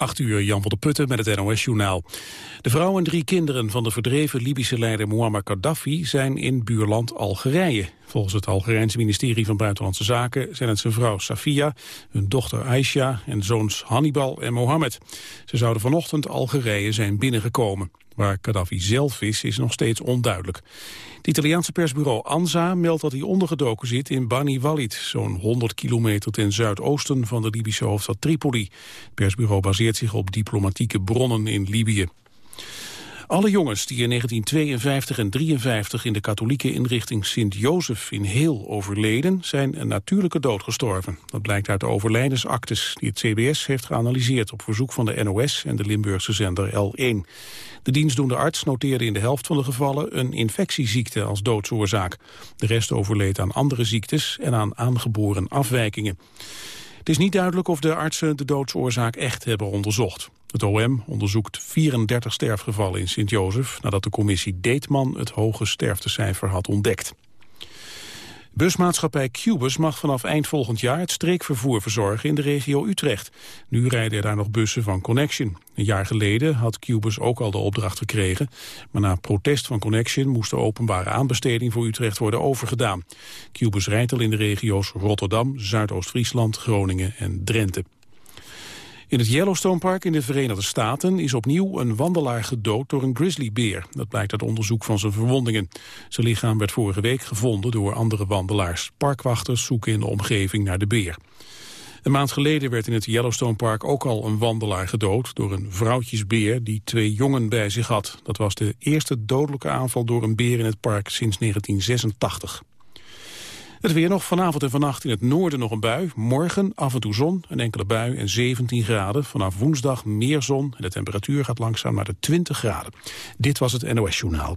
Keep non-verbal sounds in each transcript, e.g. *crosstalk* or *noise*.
8 uur, Jan van der Putten met het NOS-journaal. De vrouw en drie kinderen van de verdreven Libische leider Muammar Gaddafi zijn in buurland Algerije. Volgens het Algerijnse ministerie van Buitenlandse Zaken zijn het zijn vrouw Safia, hun dochter Aisha en zoons Hannibal en Mohammed. Ze zouden vanochtend Algerije zijn binnengekomen. Waar Gaddafi zelf is, is nog steeds onduidelijk. Het Italiaanse persbureau ANSA meldt dat hij ondergedoken zit in Bani Walid, zo'n 100 kilometer ten zuidoosten van de Libische hoofdstad Tripoli. Het persbureau baseert zich op diplomatieke bronnen in Libië. Alle jongens die in 1952 en 53 in de katholieke inrichting Sint-Jozef in Heel overleden, zijn een natuurlijke dood gestorven. Dat blijkt uit de overlijdensactes die het CBS heeft geanalyseerd op verzoek van de NOS en de Limburgse zender L1. De dienstdoende arts noteerde in de helft van de gevallen een infectieziekte als doodsoorzaak. De rest overleed aan andere ziektes en aan aangeboren afwijkingen. Het is niet duidelijk of de artsen de doodsoorzaak echt hebben onderzocht. Het OM onderzoekt 34 sterfgevallen in Sint-Jozef... nadat de commissie Deetman het hoge sterftecijfer had ontdekt. Busmaatschappij Cubus mag vanaf eind volgend jaar het streekvervoer verzorgen in de regio Utrecht. Nu rijden er daar nog bussen van Connection. Een jaar geleden had Cubus ook al de opdracht gekregen, maar na protest van Connection moest de openbare aanbesteding voor Utrecht worden overgedaan. Cubus rijdt al in de regio's Rotterdam, Zuidoost-Friesland, Groningen en Drenthe. In het Yellowstone Park in de Verenigde Staten is opnieuw een wandelaar gedood door een grizzlybeer. Dat blijkt uit onderzoek van zijn verwondingen. Zijn lichaam werd vorige week gevonden door andere wandelaars. Parkwachters zoeken in de omgeving naar de beer. Een maand geleden werd in het Yellowstone Park ook al een wandelaar gedood door een vrouwtjesbeer die twee jongen bij zich had. Dat was de eerste dodelijke aanval door een beer in het park sinds 1986. Het weer nog vanavond en vannacht in het noorden nog een bui. Morgen af en toe zon, een enkele bui en 17 graden. Vanaf woensdag meer zon en de temperatuur gaat langzaam naar de 20 graden. Dit was het NOS Journaal.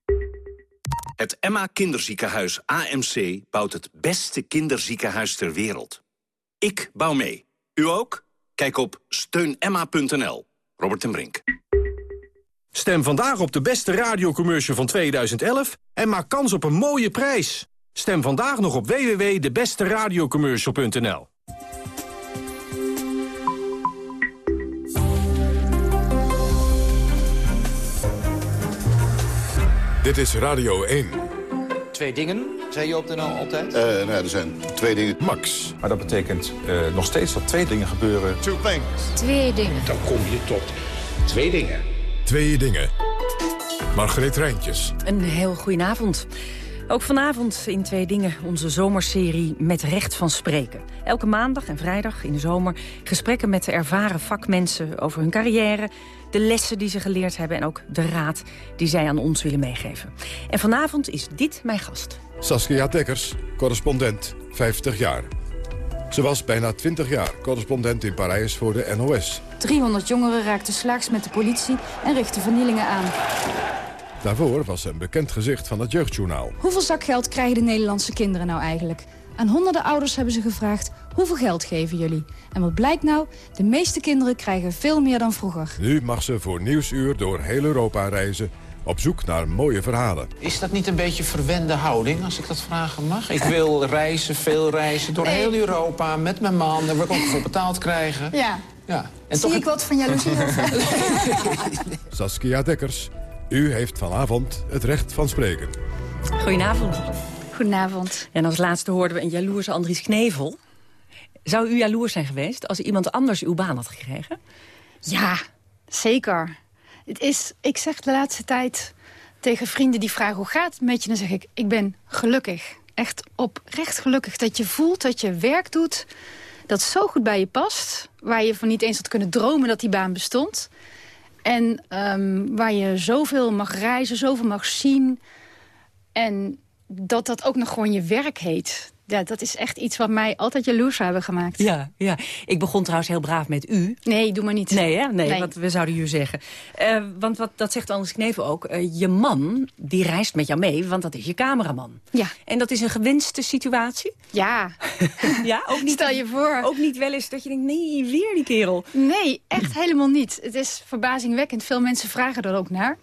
Het Emma Kinderziekenhuis AMC bouwt het beste kinderziekenhuis ter wereld. Ik bouw mee. U ook? Kijk op steunemma.nl. Robert en Brink. Stem vandaag op de beste radiocommercial van 2011 en maak kans op een mooie prijs. Stem vandaag nog op www.debesteradiocommercial.nl. Dit is Radio 1. Twee dingen, zei je op de NL altijd? Uh, nou, er zijn twee dingen. Max. Maar dat betekent uh, nog steeds dat twee dingen gebeuren. Two things. Twee dingen. Dan kom je tot twee dingen. Twee dingen. Margreet Rijntjes. Een heel goedenavond. Ook vanavond in Twee Dingen onze zomerserie Met Recht van Spreken. Elke maandag en vrijdag in de zomer gesprekken met de ervaren vakmensen over hun carrière... de lessen die ze geleerd hebben en ook de raad die zij aan ons willen meegeven. En vanavond is dit mijn gast. Saskia Dekkers, correspondent, 50 jaar. Ze was bijna 20 jaar correspondent in Parijs voor de NOS. 300 jongeren raakten slaags met de politie en richtten vernielingen aan. Daarvoor was ze een bekend gezicht van het Jeugdjournaal. Hoeveel zakgeld krijgen de Nederlandse kinderen nou eigenlijk? Aan honderden ouders hebben ze gevraagd, hoeveel geld geven jullie? En wat blijkt nou? De meeste kinderen krijgen veel meer dan vroeger. Nu mag ze voor Nieuwsuur door heel Europa reizen op zoek naar mooie verhalen. Is dat niet een beetje verwende houding, als ik dat vragen mag? Ik wil reizen, veel reizen, door heel Europa, met mijn man. Daar wil ik ook voor betaald krijgen. Ja. ja. En Zie toch ik wat van jaloezie? *laughs* Saskia Dekkers, u heeft vanavond het recht van spreken. Goedenavond. Goedenavond. En als laatste hoorden we een jaloerse Andries Knevel. Zou u jaloers zijn geweest als iemand anders uw baan had gekregen? Ja, zeker. Het is, ik zeg de laatste tijd tegen vrienden die vragen hoe gaat het met je... dan zeg ik, ik ben gelukkig. Echt oprecht gelukkig. Dat je voelt dat je werk doet dat zo goed bij je past... waar je van niet eens had kunnen dromen dat die baan bestond... En um, waar je zoveel mag reizen, zoveel mag zien. En dat dat ook nog gewoon je werk heet. Ja, dat is echt iets wat mij altijd jaloers hebben gemaakt. Ja, ja. Ik begon trouwens heel braaf met u. Nee, doe maar niet. Nee, hè? Nee, want we zouden u zeggen. Uh, want wat, dat zegt Anders Knevel ook. Uh, je man, die reist met jou mee, want dat is je cameraman. Ja. En dat is een gewenste situatie? Ja. *laughs* ja, ook niet, Stel je voor. Ook niet wel eens dat je denkt, nee, weer die kerel. Nee, echt helemaal niet. Het is verbazingwekkend. Veel mensen vragen er ook naar.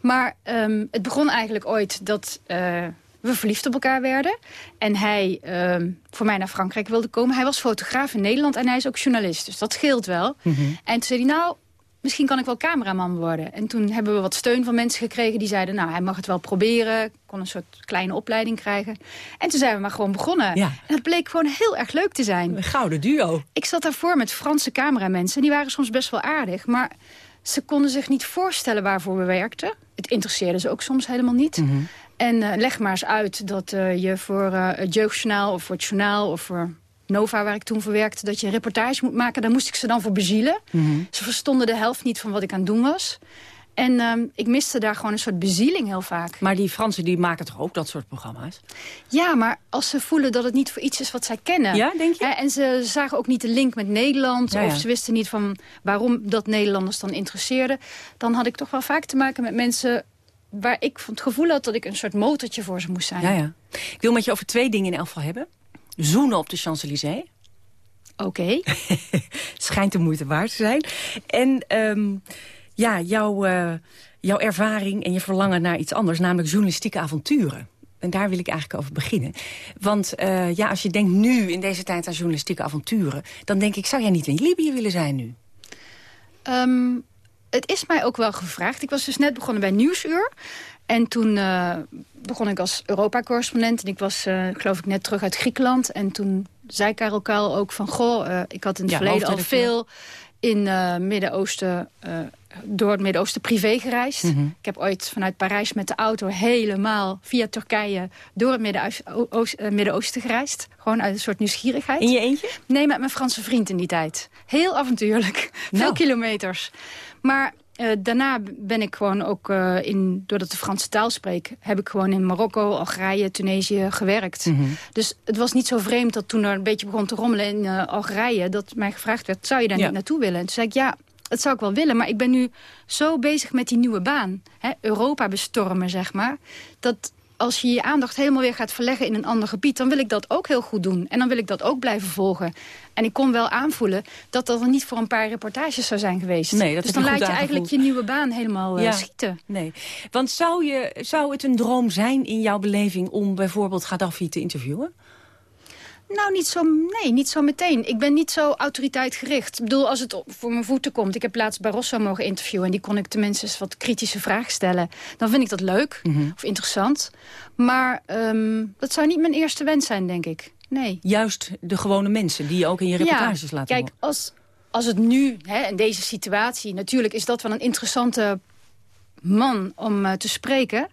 Maar um, het begon eigenlijk ooit dat... Uh, we verliefd op elkaar werden. En hij uh, voor mij naar Frankrijk wilde komen. Hij was fotograaf in Nederland en hij is ook journalist. Dus dat scheelt wel. Mm -hmm. En toen zei hij, nou, misschien kan ik wel cameraman worden. En toen hebben we wat steun van mensen gekregen die zeiden... nou, hij mag het wel proberen. kon een soort kleine opleiding krijgen. En toen zijn we maar gewoon begonnen. Ja. En dat bleek gewoon heel erg leuk te zijn. Een gouden duo. Ik zat daarvoor met Franse cameramensen. Die waren soms best wel aardig. Maar ze konden zich niet voorstellen waarvoor we werkten. Het interesseerde ze ook soms helemaal niet. Mm -hmm. En uh, leg maar eens uit dat uh, je voor uh, het Jeugdjournaal of voor het Journaal... of voor Nova, waar ik toen voor werkte, dat je een reportage moet maken. Daar moest ik ze dan voor bezielen. Mhm. Mm -hmm. Ze verstonden de helft niet van wat ik aan het doen was. En um, ik miste daar gewoon een soort bezieling heel vaak. Maar die Fransen die maken toch ook dat soort programma's? Ja, maar als ze voelen dat het niet voor iets is wat zij kennen. Ja, denk je? En ze zagen ook niet de link met Nederland. Ja, ja. Of ze wisten niet van waarom dat Nederlanders dan interesseerde. Dan had ik toch wel vaak te maken met mensen waar ik van het gevoel had dat ik een soort motortje voor ze moest zijn. Ja, ja. Ik wil met je over twee dingen in elk geval hebben. Zoenen op de Champs-Élysées. Oké. Okay. *laughs* Schijnt de moeite waard te zijn. En um, ja, jouw, uh, jouw ervaring en je verlangen naar iets anders, namelijk journalistieke avonturen. En daar wil ik eigenlijk over beginnen. Want uh, ja, als je denkt nu in deze tijd aan journalistieke avonturen... dan denk ik, zou jij niet in Libië willen zijn nu? Um, het is mij ook wel gevraagd. Ik was dus net begonnen bij Nieuwsuur. En toen uh, begon ik als Europa-correspondent. En ik was, uh, geloof ik, net terug uit Griekenland. En toen zei Karel Kuil ook van... goh, uh, ik had in het ja, verleden al veel in Midden-Oosten... door het Midden-Oosten privé gereisd. Mhm. Mm -hmm. Ik heb ooit vanuit Parijs met de auto helemaal via Turkije... door het Midden-Oosten Midden gereisd. Gewoon uit een soort nieuwsgierigheid. In je eentje? Nee, met mijn Franse vriend in die tijd. Heel avontuurlijk. *laughs* Nou. Veel kilometers. Maar uh, daarna ben ik gewoon ook, uh, in, doordat ik de Franse taal spreek... heb ik gewoon in Marokko, Algerije, Tunesië gewerkt. Mm -hmm. Dus het was niet zo vreemd dat toen er een beetje begon te rommelen in uh, Algerije... dat mij gevraagd werd, zou je daar ja. niet naartoe willen? En toen zei ik, ja, dat zou ik wel willen. Maar ik ben nu zo bezig met die nieuwe baan. Hè, Europa bestormen, zeg maar. Dat als je je aandacht helemaal weer gaat verleggen in een ander gebied... dan wil ik dat ook heel goed doen. En dan wil ik dat ook blijven volgen. En ik kon wel aanvoelen dat dat er niet voor een paar reportages zou zijn geweest. Nee, dat dus dan laat je eigenlijk je nieuwe baan helemaal ja. uh, schieten. Nee, want zou, je, zou het een droom zijn in jouw beleving... om bijvoorbeeld Gaddafi te interviewen? Nou, niet zo, nee, niet zo meteen. Ik ben niet zo autoriteitgericht. Ik bedoel, als het voor mijn voeten komt... Ik heb laatst Barroso mogen interviewen... en die kon ik de mensen eens wat kritische vragen stellen. Dan vind ik dat leuk mm -hmm. of interessant. Maar um, dat zou niet mijn eerste wens zijn, denk ik. Nee. Juist de gewone mensen die je ook in je reportages ja, laat kijk, horen. als, als het nu, hè, in deze situatie... natuurlijk is dat wel een interessante man om uh, te spreken.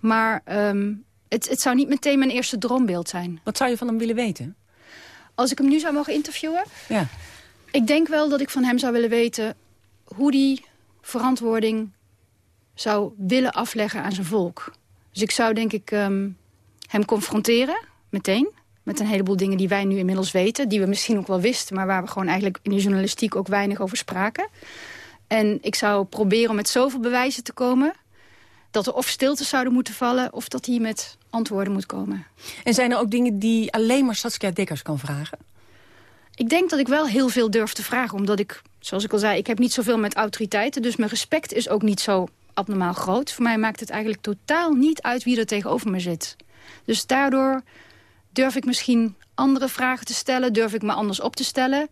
Maar... Um, het, het, zou niet meteen mijn eerste droombeeld zijn. Wat zou je van hem willen weten? Als ik hem nu zou mogen interviewen? Ja. Ik denk wel dat ik van hem zou willen weten... hoe die verantwoording zou willen afleggen aan zijn volk. Dus ik zou denk ik um, hem confronteren, meteen... met een heleboel dingen die wij nu inmiddels weten... die we misschien ook wel wisten... maar waar we gewoon eigenlijk in de journalistiek ook weinig over spraken. En ik zou proberen om met zoveel bewijzen te komen dat er of stilte zouden moeten vallen... of dat hij met antwoorden moet komen. En zijn er ook dingen die alleen maar Saskia Dekkers kan vragen? Ik denk dat ik wel heel veel durf te vragen. Omdat ik, zoals ik al zei, ik heb niet zoveel met autoriteiten. Dus mijn respect is ook niet zo abnormaal groot. Voor mij maakt het eigenlijk totaal niet uit wie er tegenover me zit. Dus daardoor durf ik misschien andere vragen te stellen. Durf ik me anders op te stellen.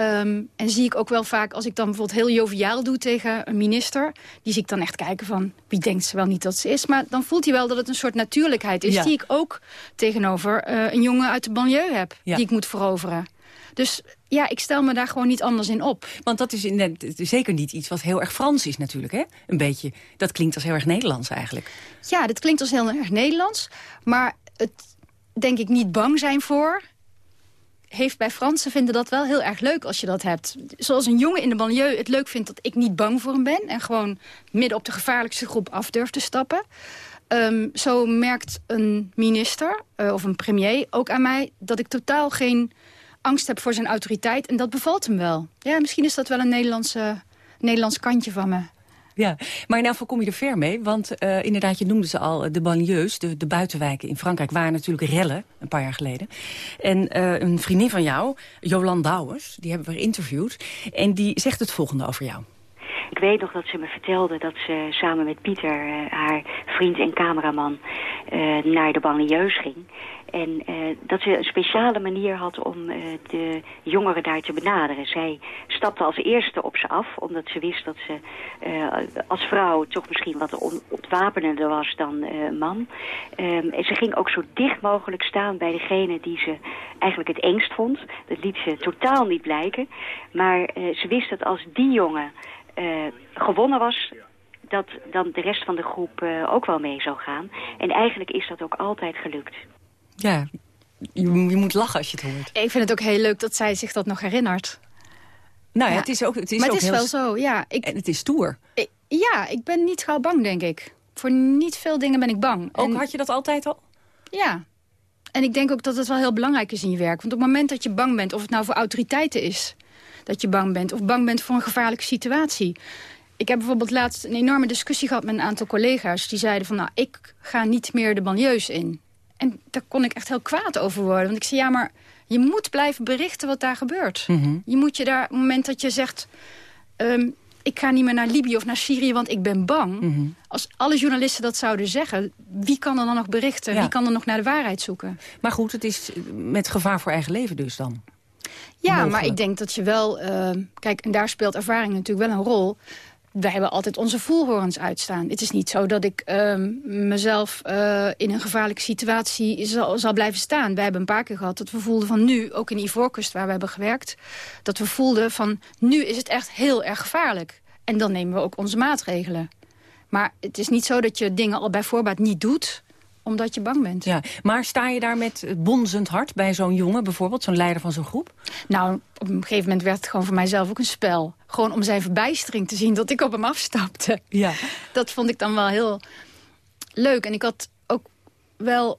Um, en zie ik ook wel vaak, als ik dan bijvoorbeeld heel joviaal doe tegen een minister... die zie ik dan echt kijken van, wie denkt ze wel niet dat ze is? Maar dan voelt hij wel dat het een soort natuurlijkheid is... Ja. die ik ook tegenover uh, een jongen uit de banlieue heb, Ja. die ik moet veroveren. Dus ja, ik stel me daar gewoon niet anders in op. Want dat is in, zeker niet iets wat heel erg Frans is natuurlijk, hè? Een beetje. Dat klinkt als heel erg Nederlands eigenlijk. Ja, dat klinkt als heel erg Nederlands. Maar het, denk ik, niet bang zijn voor heeft bij Fransen vinden dat wel heel erg leuk als je dat hebt. Zoals een jongen in de banlieue het leuk vindt dat ik niet bang voor hem ben... en gewoon midden op de gevaarlijkste groep af durf te stappen. Ehm, zo merkt een minister uh, of een premier ook aan mij... dat ik totaal geen angst heb voor zijn autoriteit. En dat bevalt hem wel. Ja, misschien is dat wel een Nederlandse, Nederlands kantje van me. Ja, maar nou kom je er ver mee. Want uh, inderdaad, je noemde ze al, de banlieues, de, de buitenwijken in Frankrijk... waren natuurlijk rellen, een paar jaar geleden. En uh, een vriendin van jou, Jolande Douwers, die hebben we geïnterviewd... en die zegt het volgende over jou. Ik weet nog dat ze me vertelde dat ze samen met Pieter, haar vriend en cameraman, naar de banlieues ging. En uh, dat ze een speciale manier had om uh, de jongeren daar te benaderen. Zij stapte als eerste op ze af, omdat ze wist dat ze uh, als vrouw toch misschien wat ontwapenender was dan man. Um, en ze ging ook zo dicht mogelijk staan bij degene die ze eigenlijk het engst vond. Dat liet ze totaal niet blijken. Maar ze wist dat als die jongen gewonnen was, dat dan de rest van de groep ook wel mee zou gaan. En eigenlijk is dat ook altijd gelukt. Ja, je, je, moet lachen als je het hoort. Ik vind het ook heel leuk dat zij zich dat nog herinnert. Nou ja, ja. het is ook het is Maar ook het is heel... wel zo, ja. Ik, en het is stoer. Ik, ja, ik ben niet gauw bang, denk ik. Voor niet veel dingen ben ik bang. Ook en, had je dat altijd al? Ja. En ik denk ook dat het wel heel belangrijk is in je werk. Want op het moment dat je bang bent, of het nou voor autoriteiten is... dat je bang bent, of bang bent voor een gevaarlijke situatie... Ik heb bijvoorbeeld laatst een enorme discussie gehad met een aantal collega's. Die zeiden van, nou, ik ga niet meer de banlieues in. En daar kon ik echt heel kwaad over worden. Want ik zei, ja, maar je moet blijven berichten wat daar gebeurt. Mm -hmm. Je moet je daar, op het moment dat je zegt... Um, ik ga niet meer naar Libië of naar Syrië, want ik ben bang. Mm -hmm. Als alle journalisten dat zouden zeggen... wie kan er dan nog berichten? Ja. Wie kan er nog naar de waarheid zoeken? Maar goed, het is met gevaar voor eigen leven dus dan? Ja, Mogelijk. maar ik denk dat je wel... Uh, kijk, en daar speelt ervaring natuurlijk wel een rol wij hebben altijd onze voelhorens uitstaan. Het is niet zo dat ik uh, mezelf uh, in een gevaarlijke situatie zal, zal, blijven staan. Wij hebben een paar keer gehad dat we voelden van nu, ook in Ivoorkust waar we hebben gewerkt... dat we voelden van nu is het echt heel erg gevaarlijk. En dan nemen we ook onze maatregelen. Maar het is niet zo dat je dingen al bij voorbaat niet doet omdat je bang bent. Ja, maar sta je daar met bonzend hart bij zo'n jongen bijvoorbeeld, zo'n leider van zo'n groep? Nou, op een gegeven moment werd het gewoon voor mijzelf ook een spel. Gewoon om zijn verbijstering te zien dat ik op hem afstapte. Ja. Dat vond ik dan wel heel leuk. En ik had ook wel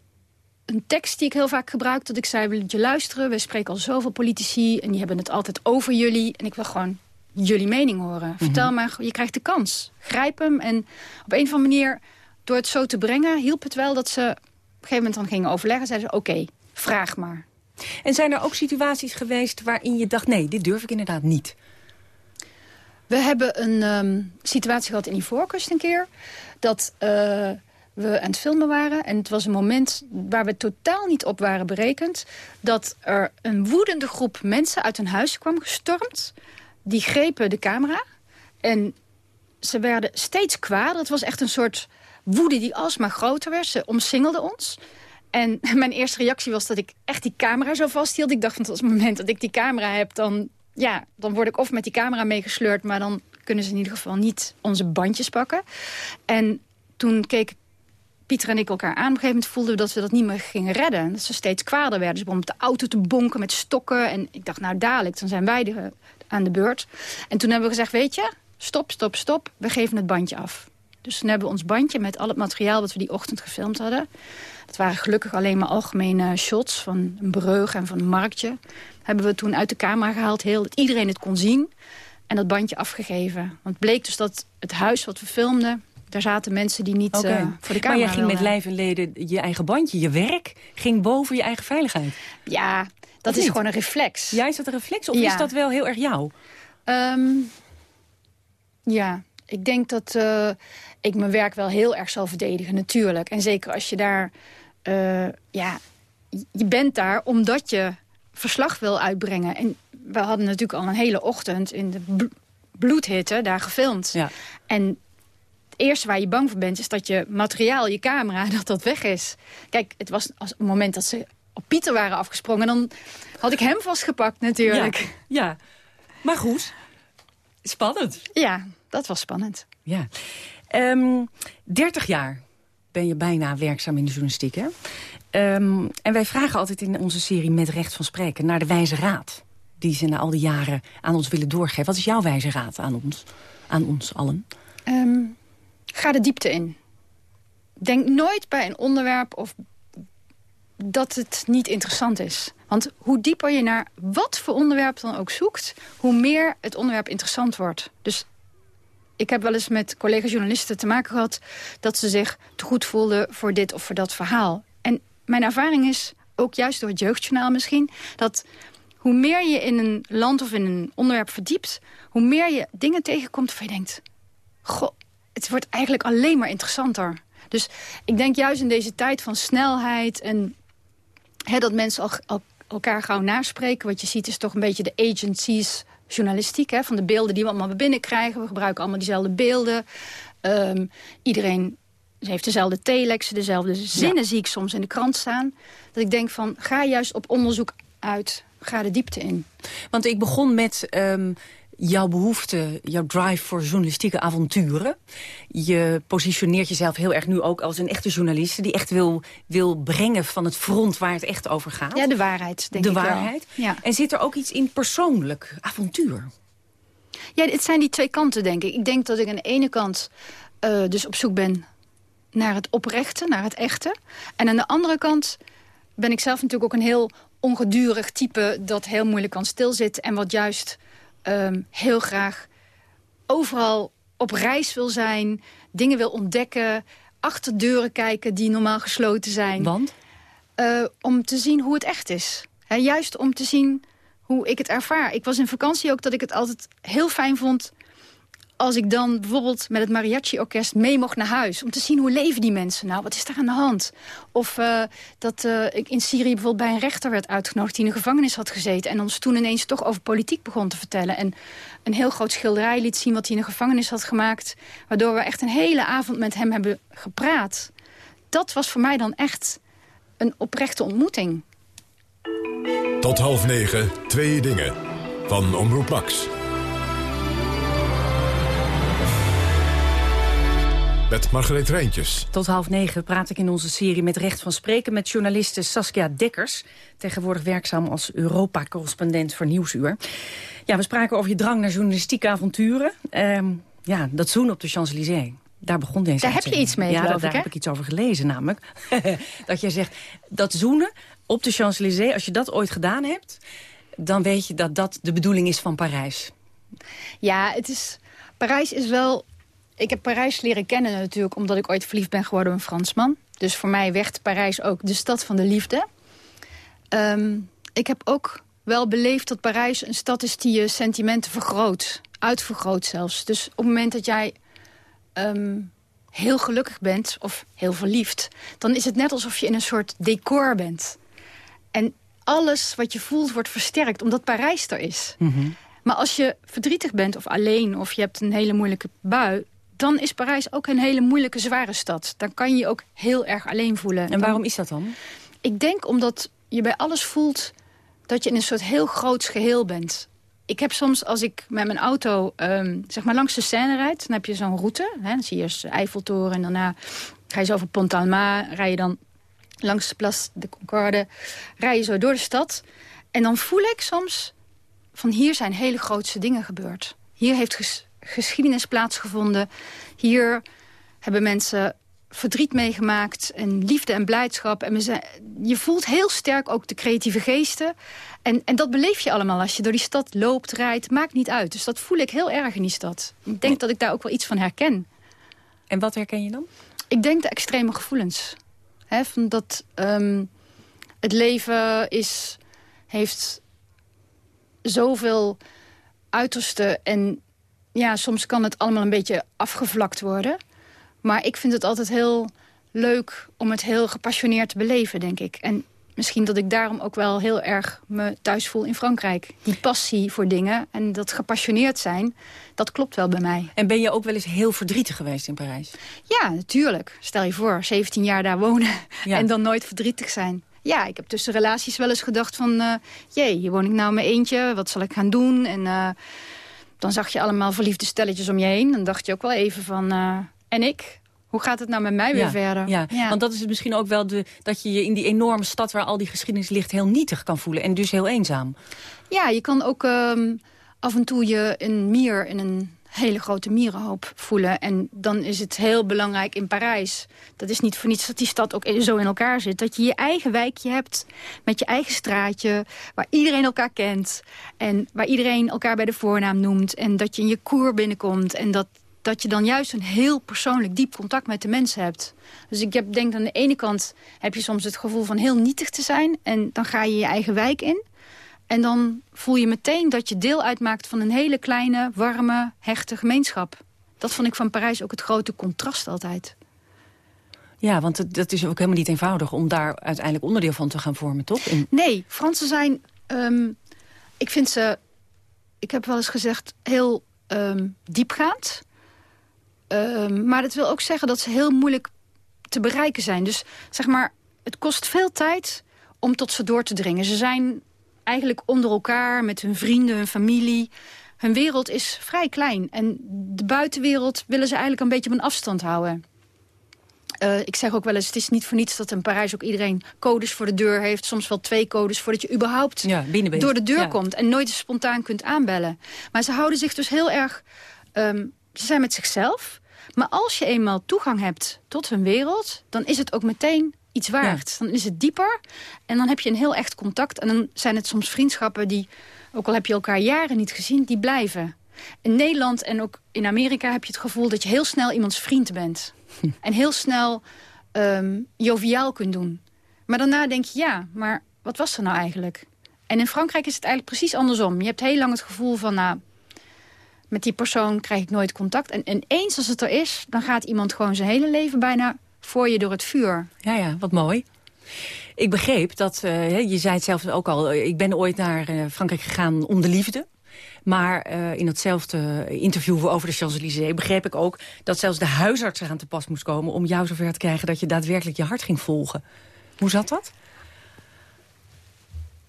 een tekst die ik heel vaak gebruik. Dat ik zei, wil je luisteren? We spreken al zoveel politici en die hebben het altijd over jullie. En ik wil gewoon jullie mening horen. Mm -hmm. Vertel maar, je krijgt de kans. Grijp hem en op een of andere manier door het zo te brengen hielp het wel dat ze op een gegeven moment dan gingen overleggen. Zeiden ze, oké, okay, vraag maar. En zijn er ook situaties geweest waarin je dacht... nee, dit durf ik inderdaad niet? We hebben een um, situatie gehad in Ivoorkust een keer. Dat uh, we aan het filmen waren. En het was een moment waar we totaal niet op waren berekend. Dat er een woedende groep mensen uit een huis kwam gestormd. Die grepen de camera. En ze werden steeds kwaad. Het was echt een soort woede die alsmaar groter werd. Ze omsingelden ons. En *laughs* mijn eerste reactie was dat ik echt die camera zo vasthield. Ik dacht van het moment dat ik die camera heb, dan, ja, dan word ik of met die camera meegesleurd... maar dan kunnen ze in ieder geval niet onze bandjes pakken. En toen keek Pieter en ik elkaar aan. Op een gegeven moment voelden we dat we dat niet meer gingen redden. Dat ze steeds kwader werden. Ze begonnen met de auto te bonken met stokken. En ik dacht, nou dadelijk, dan zijn wij de, aan de beurt. En toen hebben we gezegd, weet je, stop, stop, stop. We geven het bandje af. Dus toen hebben we ons bandje met al het materiaal dat we die ochtend gefilmd hadden. Dat waren gelukkig alleen maar algemene shots van een breug en van een marktje. Hebben we toen uit de camera gehaald, heel, dat iedereen het kon zien. En dat bandje afgegeven. Want het bleek dus dat het huis wat we filmden... daar zaten mensen die niet okay. uh, voor de camera Maar jij ging wilden. met lijf en leden je eigen bandje, je werk... ging boven je eigen veiligheid. Ja, dat is gewoon een reflex. Ja, is dat een reflex of ja. is dat wel heel erg jou? Um, ja, ik denk dat uh, ik mijn werk wel heel erg zal verdedigen, natuurlijk. En zeker als je daar... Uh, ja, je bent daar omdat je verslag wil uitbrengen. En we hadden natuurlijk al een hele ochtend in de bloedhitte daar gefilmd. Ja. En het eerste waar je bang voor bent... is dat je materiaal, je camera, *laughs* dat dat weg is. Kijk, het was als het moment dat ze op Pieter waren afgesprongen... dan had ik hem vastgepakt natuurlijk. Ja, ja. maar goed. Spannend. Ja, dat was spannend. Ja. Um, 30 jaar ben je bijna werkzaam in de journalistiek, hè? Um, en wij vragen altijd in onze serie Met Recht van Spreken... naar de wijze raad die ze na al die jaren aan ons willen doorgeven. Wat is jouw wijze raad aan ons, aan ons allen? Um, ga de diepte in. denk nooit bij een onderwerp of dat het niet interessant is. Want hoe dieper je naar wat voor onderwerp dan ook zoekt... hoe meer het onderwerp interessant wordt. Dus ik heb wel eens met collega-journalisten te maken gehad... dat ze zich te goed voelden voor dit of voor dat verhaal. En mijn ervaring is, ook juist door het jeugdjournaal misschien... dat hoe meer je in een land of in een onderwerp verdiept... hoe meer je dingen tegenkomt waarvan je denkt... goh, het wordt eigenlijk alleen maar interessanter. Dus ik denk juist in deze tijd van snelheid... en hè, dat mensen al, elkaar gauw naspreken... wat je ziet is toch een beetje de agencies journalistiek... Hè, van de beelden die we allemaal binnenkrijgen. We gebruiken allemaal diezelfde beelden. Ehm, iedereen heeft dezelfde telexen, dezelfde zinnen zie ik soms in de krant staan. Dat ik denk van, ga juist op onderzoek uit. Ga de diepte in. Want ik begon met um, jouw behoefte, jouw drive voor journalistieke avonturen. Je positioneert jezelf heel erg nu ook als een echte journalist... die echt wil, wil brengen van het front waar het echt over gaat. Ja, de waarheid, denk de ik waarheid. Ja. En zit er ook iets in persoonlijk avontuur? Ja, het zijn die twee kanten, denk ik. Ik denk dat ik aan de ene kant uh, dus op zoek ben naar het oprechte, naar het echte. En aan de andere kant ben ik zelf natuurlijk ook een heel ongedurig type... dat heel moeilijk kan stilzitten en wat juist um, heel graag overal op reis wil zijn... dingen wil ontdekken, achter deuren kijken die normaal gesloten zijn. Want? Uh, om te zien hoe het echt is. He, juist om te zien hoe ik het ervaar. Ik was in vakantie ook dat ik het altijd heel fijn vond als ik dan bijvoorbeeld met het mariachi-orkest mee mocht naar huis... om te zien hoe leven die mensen nou, wat is daar aan de hand? Of uh, dat uh, ik in Syrië bijvoorbeeld bij een rechter werd uitgenodigd... die in de gevangenis had gezeten en ons toen ineens toch over politiek begon te vertellen. En een heel groot schilderij liet zien wat hij in de gevangenis had gemaakt... waardoor we echt een hele avond met hem hebben gepraat. Dat was voor mij dan echt een oprechte ontmoeting. Tot half negen, twee dingen. Van Omroep Max. Met Margreet Rijntjes. Tot half negen praat ik in onze serie met recht van spreken... met journaliste Saskia Dekkers, tegenwoordig werkzaam als Europa-correspondent voor Nieuwsuur. Ja, we spraken over je drang naar journalistieke avonturen. Uh, ja, dat zoen op de Champs-Élysées. Daar begon deze Daar heb je iets mee, Ja, daar, daar ik, heb ik iets over gelezen namelijk. *laughs* dat jij zegt, dat zoenen op de Champs-Élysées... als je dat ooit gedaan hebt, dan weet je dat dat de bedoeling is van Parijs. Ja, het is... Parijs is wel ik heb Parijs leren kennen natuurlijk omdat ik ooit verliefd ben geworden op een Fransman. Dus voor mij werd Parijs ook de stad van de liefde. Um, ik heb ook wel beleefd dat Parijs een stad is die je sentimenten vergroot. Uitvergroot zelfs. Dus op het moment dat jij um, heel gelukkig bent of heel verliefd... dan is het net alsof je in een soort decor bent. En alles wat je voelt wordt versterkt omdat Parijs er is. Mm -hmm. Maar als je verdrietig bent of alleen of je hebt een hele moeilijke bui dan is Parijs ook een hele moeilijke, zware stad. Dan kan je je ook heel erg alleen voelen. En waarom is dat dan? Ik denk omdat je bij alles voelt dat je in een soort heel groots geheel bent. Ik heb soms, als ik met mijn auto um, zeg maar langs de Seine rijd... dan heb je zo'n route. Hè, dan zie je eerst de Eiffeltoren en daarna ga je zo over Pont Alma... rij je dan langs de Place de Concorde, rij je zo door de stad. En dan voel ik soms van hier zijn hele grootse dingen gebeurd. Hier heeft geschiedenis plaatsgevonden. Hier hebben mensen verdriet meegemaakt en liefde en blijdschap. En zijn, je voelt heel sterk ook de creatieve geesten. En, en dat beleef je allemaal als je door die stad loopt, rijdt. Maakt niet uit. Dus dat voel ik heel erg in die stad. Ik denk dat ik daar ook wel iets van herken. En wat herken je dan? Ik denk de extreme gevoelens. He, van dat um, het leven is, heeft zoveel uiterste en ja, soms kan het allemaal een beetje afgevlakt worden. Maar ik vind het altijd heel leuk om het heel gepassioneerd te beleven, denk ik. En misschien dat ik daarom ook wel heel erg me thuis voel in Frankrijk. Die passie voor dingen en dat gepassioneerd zijn, dat klopt wel bij mij. En ben je ook wel eens heel verdrietig geweest in Parijs? Ja, natuurlijk. Stel je voor, 17 jaar daar wonen ja. en dan nooit verdrietig zijn. Ja, ik heb tussen relaties wel eens gedacht van... Uh, jee, hier woon ik nou met eentje, wat zal ik gaan doen? En... Uh, dan zag je allemaal verliefde stelletjes om je heen. Dan dacht je ook wel even van, uh, en ik? Hoe gaat het nou met mij weer ja, verder? Ja. ja. want dat is het misschien ook wel de, dat je je in die enorme stad... waar al die geschiedenis ligt, heel nietig kan voelen. En dus heel eenzaam. Ja, je kan ook um, af en toe je een mier in een hele grote mierenhoop voelen. En dan is het heel belangrijk in Parijs. Dat is niet voor niets dat die stad ook zo in elkaar zit. Dat je je eigen wijkje hebt met je eigen straatje. Waar iedereen elkaar kent. En waar iedereen elkaar bij de voornaam noemt. En dat je in je koer binnenkomt. En dat, dat je dan juist een heel persoonlijk diep contact met de mensen hebt. Dus ik heb, denk aan de ene kant heb je soms het gevoel van heel nietig te zijn. En dan ga je je eigen wijk in. En dan voel je meteen dat je deel uitmaakt van een hele kleine, warme, hechte gemeenschap. Dat vond ik van Parijs ook het grote contrast altijd. Ja, want dat is ook helemaal niet eenvoudig om daar uiteindelijk onderdeel van te gaan vormen, toch? Nee, Fransen zijn, um, ik vind ze, ik heb wel eens gezegd, heel um, diepgaand. Um, maar dat wil ook zeggen dat ze heel moeilijk te bereiken zijn. Dus zeg maar, het kost veel tijd om tot ze door te dringen. Ze zijn eigenlijk onder elkaar, met hun vrienden, hun familie. Hun wereld is vrij klein. En de buitenwereld willen ze eigenlijk een beetje op een afstand houden. Uh, ik zeg ook wel eens, het is niet voor niets dat in Parijs ook iedereen codes voor de deur heeft. Soms wel twee codes voordat je überhaupt ja, door de deur komt. En nooit spontaan kunt aanbellen. Maar ze houden zich dus heel erg... Um, ze zijn met zichzelf. Maar als je eenmaal toegang hebt tot hun wereld... dan is het ook meteen iets waard. Dan is het dieper en dan heb je een heel echt contact. En dan zijn het soms vriendschappen die, ook al heb je elkaar jaren niet gezien, die blijven. In Nederland en ook in Amerika heb je het gevoel dat je heel snel iemands vriend bent. Hm. *laughs* En heel snel um, joviaal kunt doen. Maar daarna denk je, ja, maar wat was er nou eigenlijk? En in Frankrijk is het eigenlijk precies andersom. Je hebt heel lang het gevoel van, nou, met die persoon krijg ik nooit contact. En, en eens als het er is, dan gaat iemand gewoon zijn hele leven bijna voor je door het vuur. Ja, ja, wat mooi. Ik begreep dat, uh, je zei het zelf ook al... ik ben ooit naar uh, Frankrijk gegaan om de liefde. Maar uh, in hetzelfde interview over de Champs-Élysées begreep ik ook... dat zelfs de huisarts eraan te pas moest komen... om jou zover te krijgen dat je daadwerkelijk je hart ging volgen. Hoe zat dat?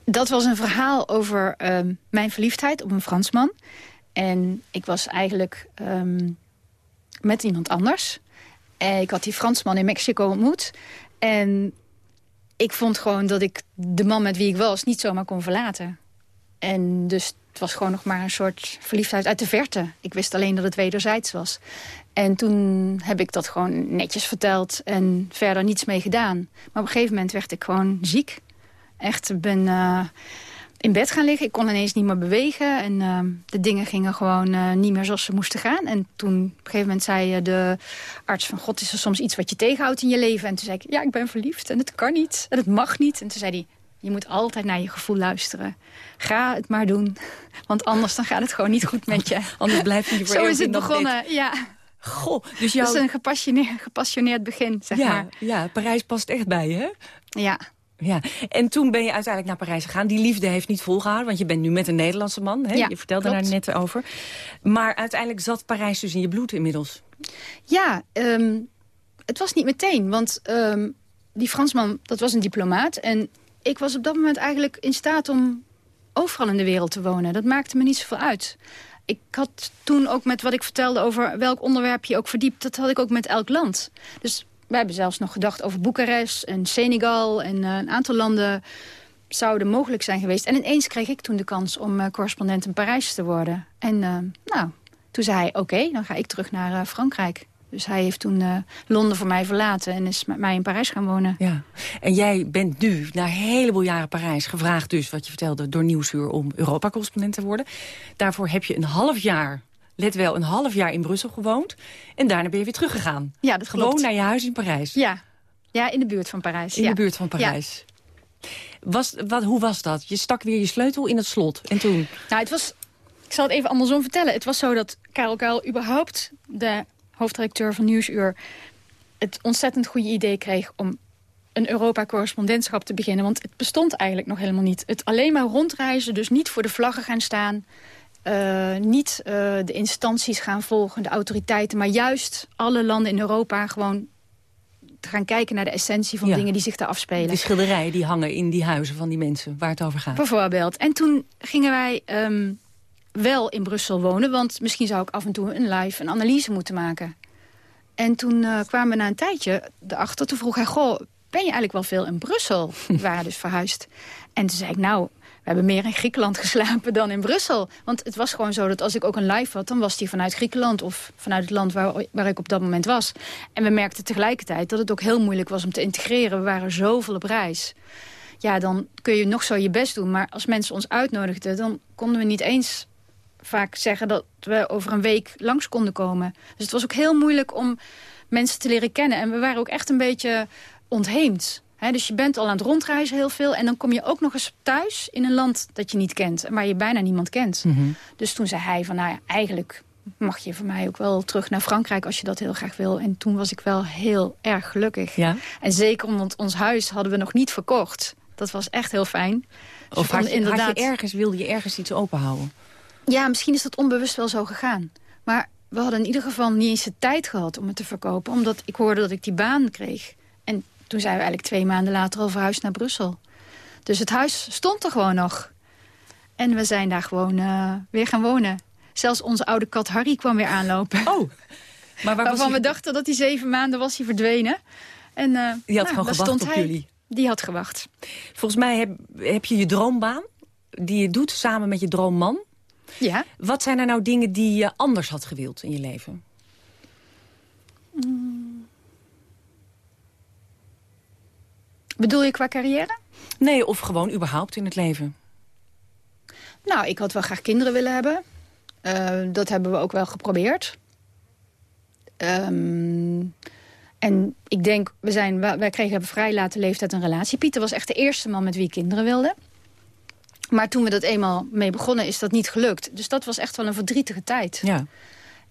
Dat was een verhaal over um, mijn verliefdheid op een Fransman. En ik was eigenlijk um, met iemand anders. En ik had die Fransman in Mexico ontmoet. En ik vond gewoon dat ik de man met wie ik was niet zomaar kon verlaten. En dus het was gewoon nog maar een soort verliefdheid uit de verte. Ik wist alleen dat het wederzijds was. En toen heb ik dat gewoon netjes verteld en verder niets mee gedaan. Maar op een gegeven moment werd ik gewoon ziek. Echt, ben... Uh, in bed gaan liggen. Ik kon ineens niet meer bewegen. En uh, de dingen gingen gewoon uh, niet meer zoals ze moesten gaan. En toen op een gegeven moment zei de arts van... God, is er soms iets wat je tegenhoudt in je leven? En toen zei ik, ja, ik ben verliefd en het kan niet. En het mag niet. En toen zei hij, je moet altijd naar je gevoel luisteren. Ga het maar doen. *laughs* Want anders dan gaat het gewoon niet goed met je. *laughs* anders blijf je voor Zo is het begonnen, ja. Goh, dus jouw... Dat is een gepassioneerd, gepassioneerd begin, zeg ja, maar. Ja, Parijs past echt bij je, hè? Ja. Ja, en toen ben je uiteindelijk naar Parijs gegaan. Die liefde heeft niet volgehouden, want je bent nu met een Nederlandse man. Hè? Ja, je vertelde klopt. daar net over. Maar uiteindelijk zat Parijs dus in je bloed inmiddels. Ja, um, het was niet meteen. Want um, die Fransman, dat was een diplomaat. En ik was op dat moment eigenlijk in staat om overal in de wereld te wonen. Dat maakte me niet zoveel uit. Ik had toen ook met wat ik vertelde over welk onderwerp je ook verdiept... dat had ik ook met elk land. Dus we hebben zelfs nog gedacht over Boekarest en Senegal... en uh, een aantal landen zouden mogelijk zijn geweest. En ineens kreeg ik toen de kans om uh, correspondent in Parijs te worden. En uh, nou, toen zei hij, oké, dan ga ik terug naar Frankrijk. Dus hij heeft toen Londen voor mij verlaten en is met mij in Parijs gaan wonen. Ja. En jij bent nu, na een heleboel jaren Parijs, gevraagd dus, wat je vertelde, door Nieuwsuur om Europa-correspondent te worden. Daarvoor heb je een half jaar, let wel, een half jaar in Brussel gewoond. En daarna ben je weer teruggegaan. Ja, dat Gewoon klopt. naar je huis in Parijs. Ja, ja in de buurt van Parijs. In ja. de buurt van Parijs. Ja. Was, wat, hoe was dat? Je stak weer je sleutel in het slot. En toen? Nou, het was... Ik zal het even andersom vertellen. Het was zo dat Karel Kuil überhaupt de hoofdredacteur van Nieuwsuur... het ontzettend goede idee kreeg om een Europa-correspondentschap te beginnen. Want het bestond eigenlijk nog helemaal niet. Het alleen maar rondreizen, dus niet voor de vlaggen gaan staan... Uh, niet uh, de instanties gaan volgen, de autoriteiten... maar juist alle landen in Europa gewoon te gaan kijken naar de essentie van Ja. dingen die zich daar afspelen. Die schilderijen die hangen in die huizen van die mensen waar het over gaat. Bijvoorbeeld. En toen gingen wij ehm, wel in Brussel wonen... want misschien zou ik af en toe een live een analyse moeten maken. En toen eh, kwamen we na een tijdje erachter. Toen vroeg hij, goh, ben je eigenlijk wel veel in Brussel? *laughs* We waren dus verhuisd. En toen zei ik, nou, hebben meer in Griekenland geslapen dan in Brussel. Want het was gewoon zo dat als ik ook een live had... dan was die vanuit Griekenland of vanuit het land waar, waar ik op dat moment was. En we merkten tegelijkertijd dat het ook heel moeilijk was om te integreren. We waren zoveel op reis. Ja, dan kun je nog zo je best doen. Maar als mensen ons uitnodigden, dan konden we niet eens vaak zeggen... dat we over een week langs konden komen. Dus het was ook heel moeilijk om mensen te leren kennen. En we waren ook echt een beetje ontheemd dus je bent al aan het rondreizen heel veel. En dan kom je ook nog eens thuis in een land dat je niet kent. Waar je bijna niemand kent. Mhm. Dus toen zei hij van, nou ja, eigenlijk mag je voor mij ook wel terug naar Frankrijk als je dat heel graag wil. En toen was ik wel heel erg gelukkig. Ja. En zeker omdat ons huis hadden we nog niet verkocht. Dat was echt heel fijn. Dus of had je, inderdaad... had je ergens, wilde je ergens iets openhouden? Ja, misschien is dat onbewust wel zo gegaan. Maar we hadden in ieder geval niet eens de tijd gehad om het te verkopen. Omdat ik hoorde dat ik die baan kreeg. En toen zijn we eigenlijk twee maanden later al verhuisd naar Brussel. Dus het huis stond er gewoon nog. En we zijn daar gewoon uh, weer gaan wonen. Zelfs onze oude kat Harry kwam weer aanlopen. Oh, maar waar Waarvan we dachten dat hij zeven maanden was hij verdwenen. En, uh, die had nou, gewoon gewacht op jullie? Die had gewacht. Volgens mij heb, heb je je droombaan, die je doet samen met je droomman. Ja. Wat zijn er nou dingen die je anders had gewild in je leven? Mm. Bedoel je qua carrière? Nee, of gewoon überhaupt in het leven. Nou, ik had wel graag kinderen willen hebben. Uh, dat hebben we ook wel geprobeerd. Um, en ik denk, we zijn, wij kregen op vrij late leeftijd een relatie. Pieter was echt de eerste man met wie ik kinderen wilde. Maar toen we dat eenmaal mee begonnen, is dat niet gelukt. Dus dat was echt wel een verdrietige tijd. Ja.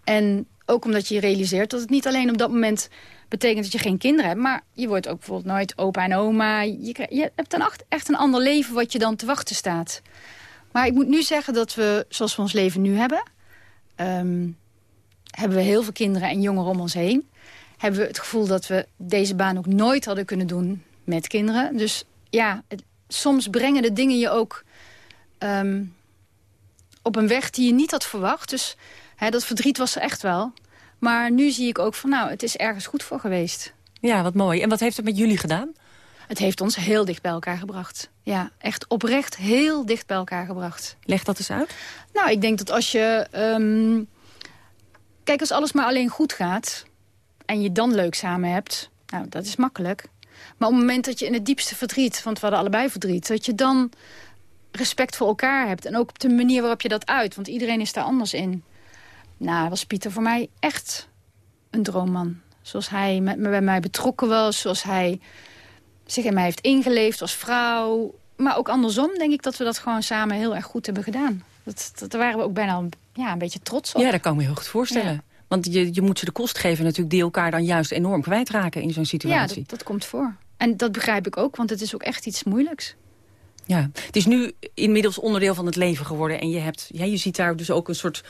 En ook omdat je realiseert dat het niet alleen op dat moment betekent dat je geen kinderen hebt. Maar je wordt ook bijvoorbeeld nooit opa en oma. Je, je hebt dan echt een ander leven wat je dan te wachten staat. Maar ik moet nu zeggen dat we, zoals we ons leven nu hebben... Ehm, hebben we heel veel kinderen en jongeren om ons heen. Hebben we het gevoel dat we deze baan ook nooit hadden kunnen doen met kinderen. Dus ja, soms brengen de dingen je ook ehm, op een weg die je niet had verwacht. Dus hè, dat verdriet was er echt wel. Maar nu zie ik ook van, nou, het is ergens goed voor geweest. Ja, wat mooi. En wat heeft het met jullie gedaan? Het heeft ons heel dicht bij elkaar gebracht. Ja, echt oprecht heel dicht bij elkaar gebracht. Leg dat eens uit. Nou, ik denk dat als je... Um... Kijk, als alles maar alleen goed gaat... en je dan leuk samen hebt... nou, dat is makkelijk. Maar op het moment dat je in het diepste verdriet... want we hadden allebei verdriet... dat je dan respect voor elkaar hebt. En ook op de manier waarop je dat uit. Want iedereen is daar anders in. Nou, was Pieter voor mij echt een droomman. Zoals hij met, bij mij betrokken was, zoals hij zich in mij heeft ingeleefd als vrouw. Maar ook andersom denk ik dat we dat gewoon samen heel erg goed hebben gedaan. Dat, dat daar waren we ook bijna ja, een beetje trots op. Ja, dat kan ik me heel goed voorstellen. Want je, je moet ze de kost geven natuurlijk die elkaar dan juist enorm kwijtraken in zo'n situatie. Ja, dat, dat komt voor. En dat begrijp ik ook, want het is ook echt iets moeilijks. Ja, het is nu inmiddels onderdeel van het leven geworden. En je, hebt, ja, je ziet daar dus ook een soort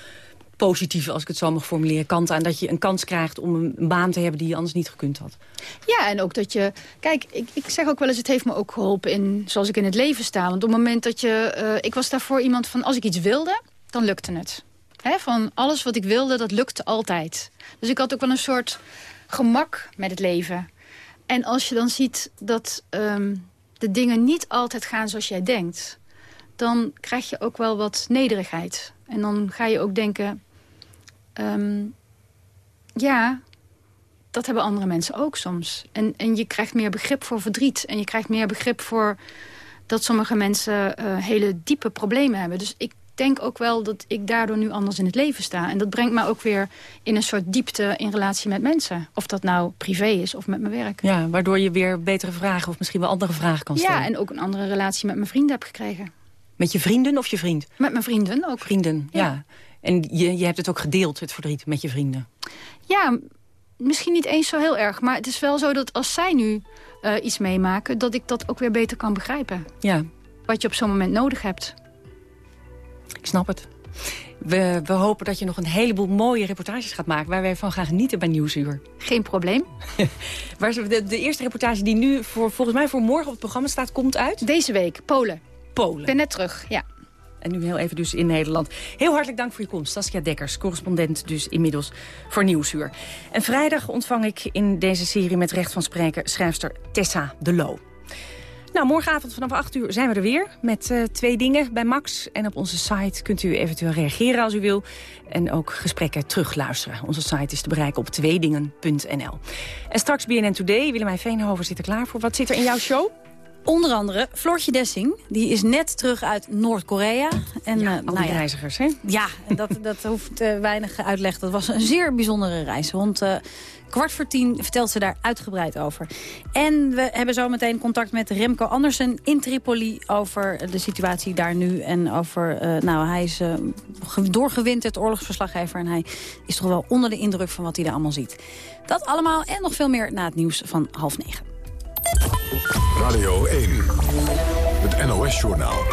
positieve, als ik het zo mag formuleren, kant aan. Dat je een kans krijgt om een baan te hebben die je anders niet gekund had. Ja, en ook dat je... Kijk, ik, ik zeg ook wel eens, het heeft me ook geholpen in zoals ik in het leven sta. Want op het moment dat je... Uh, ik was daarvoor iemand van, als ik iets wilde, dan lukte het. He, van alles wat ik wilde, dat lukte altijd. Dus ik had ook wel een soort gemak met het leven. En als je dan ziet dat um, de dingen niet altijd gaan zoals jij denkt... dan krijg je ook wel wat nederigheid. En dan ga je ook denken... Um, ja, dat hebben andere mensen ook soms. En, en je krijgt meer begrip voor verdriet. En je krijgt meer begrip voor dat sommige mensen uh, hele diepe problemen hebben. Dus ik denk ook wel dat ik daardoor nu anders in het leven sta. En dat brengt me ook weer in een soort diepte in relatie met mensen. Of dat nou privé is of met mijn werk. Ja, waardoor je weer betere vragen of misschien wel andere vragen kan stellen. Ja, en ook een andere relatie met mijn vrienden heb gekregen. Met je vrienden of je vriend? Met mijn vrienden ook. Vrienden, ja. En je, je hebt het ook gedeeld, het verdriet, met je vrienden? Ja, misschien niet eens zo heel erg. Maar het is wel zo dat als zij nu uh, iets meemaken... dat ik dat ook weer beter kan begrijpen. Ja. Wat je op zo'n moment nodig hebt. Ik snap het. We, we, hopen dat je nog een heleboel mooie reportages gaat maken... waar wij van gaan genieten bij Nieuwsuur. Geen probleem. *laughs* de, de eerste reportage die nu voor, volgens mij voor morgen op het programma staat, komt uit? Deze week, Polen. Polen. Ik ben net terug, ja. En nu heel even dus in Nederland. Heel hartelijk dank voor je komst. Saskia Dekkers, correspondent dus inmiddels voor Nieuwsuur. En vrijdag ontvang ik in deze serie met recht van spreken... schrijfster Tessa de Loo. Nou, morgenavond vanaf 8 uur zijn we er weer met uh, twee dingen bij Max. En op onze site kunt u eventueel reageren als u wil. En ook gesprekken terugluisteren. Onze site is te bereiken op tweedingen.nl. En straks BNN Today. Willemijn Veenhoven zit er klaar voor. Wat zit er in jouw show? Onder andere Floortje Dessing, die is net terug uit Noord-Korea. En ja, uh, nou ja, reizigers, hè? Ja, dat, *laughs* dat hoeft uh, weinig uitleg. Dat was een zeer bijzondere reis. Want uh, kwart voor tien vertelt ze daar uitgebreid over. En we hebben zo meteen contact met Remco Andersen in Tripoli... over de situatie daar nu. En over, nou, hij is doorgewinterd oorlogsverslaggever... en hij is toch wel onder de indruk van wat hij daar allemaal ziet. Dat allemaal en nog veel meer na het nieuws van half negen. Radio 1, het NOS-journaal.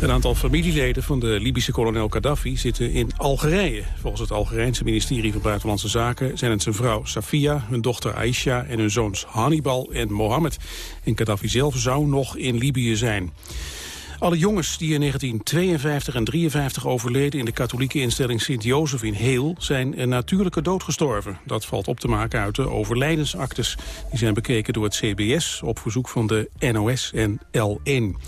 Een aantal familieleden van de Libische kolonel Gaddafi zitten in Algerije. Volgens het Algerijnse ministerie van Buitenlandse Zaken zijn het zijn vrouw Safia, hun dochter Aisha en hun zoons Hannibal en Mohammed. En Gaddafi zelf zou nog in Libië zijn. Alle jongens die in 1952 en 53 overleden in de katholieke instelling Sint-Jozef in Heel zijn een natuurlijke dood gestorven. Dat valt op te maken uit de overlijdensactes. Die zijn bekeken door het CBS op verzoek van de NOS en L1.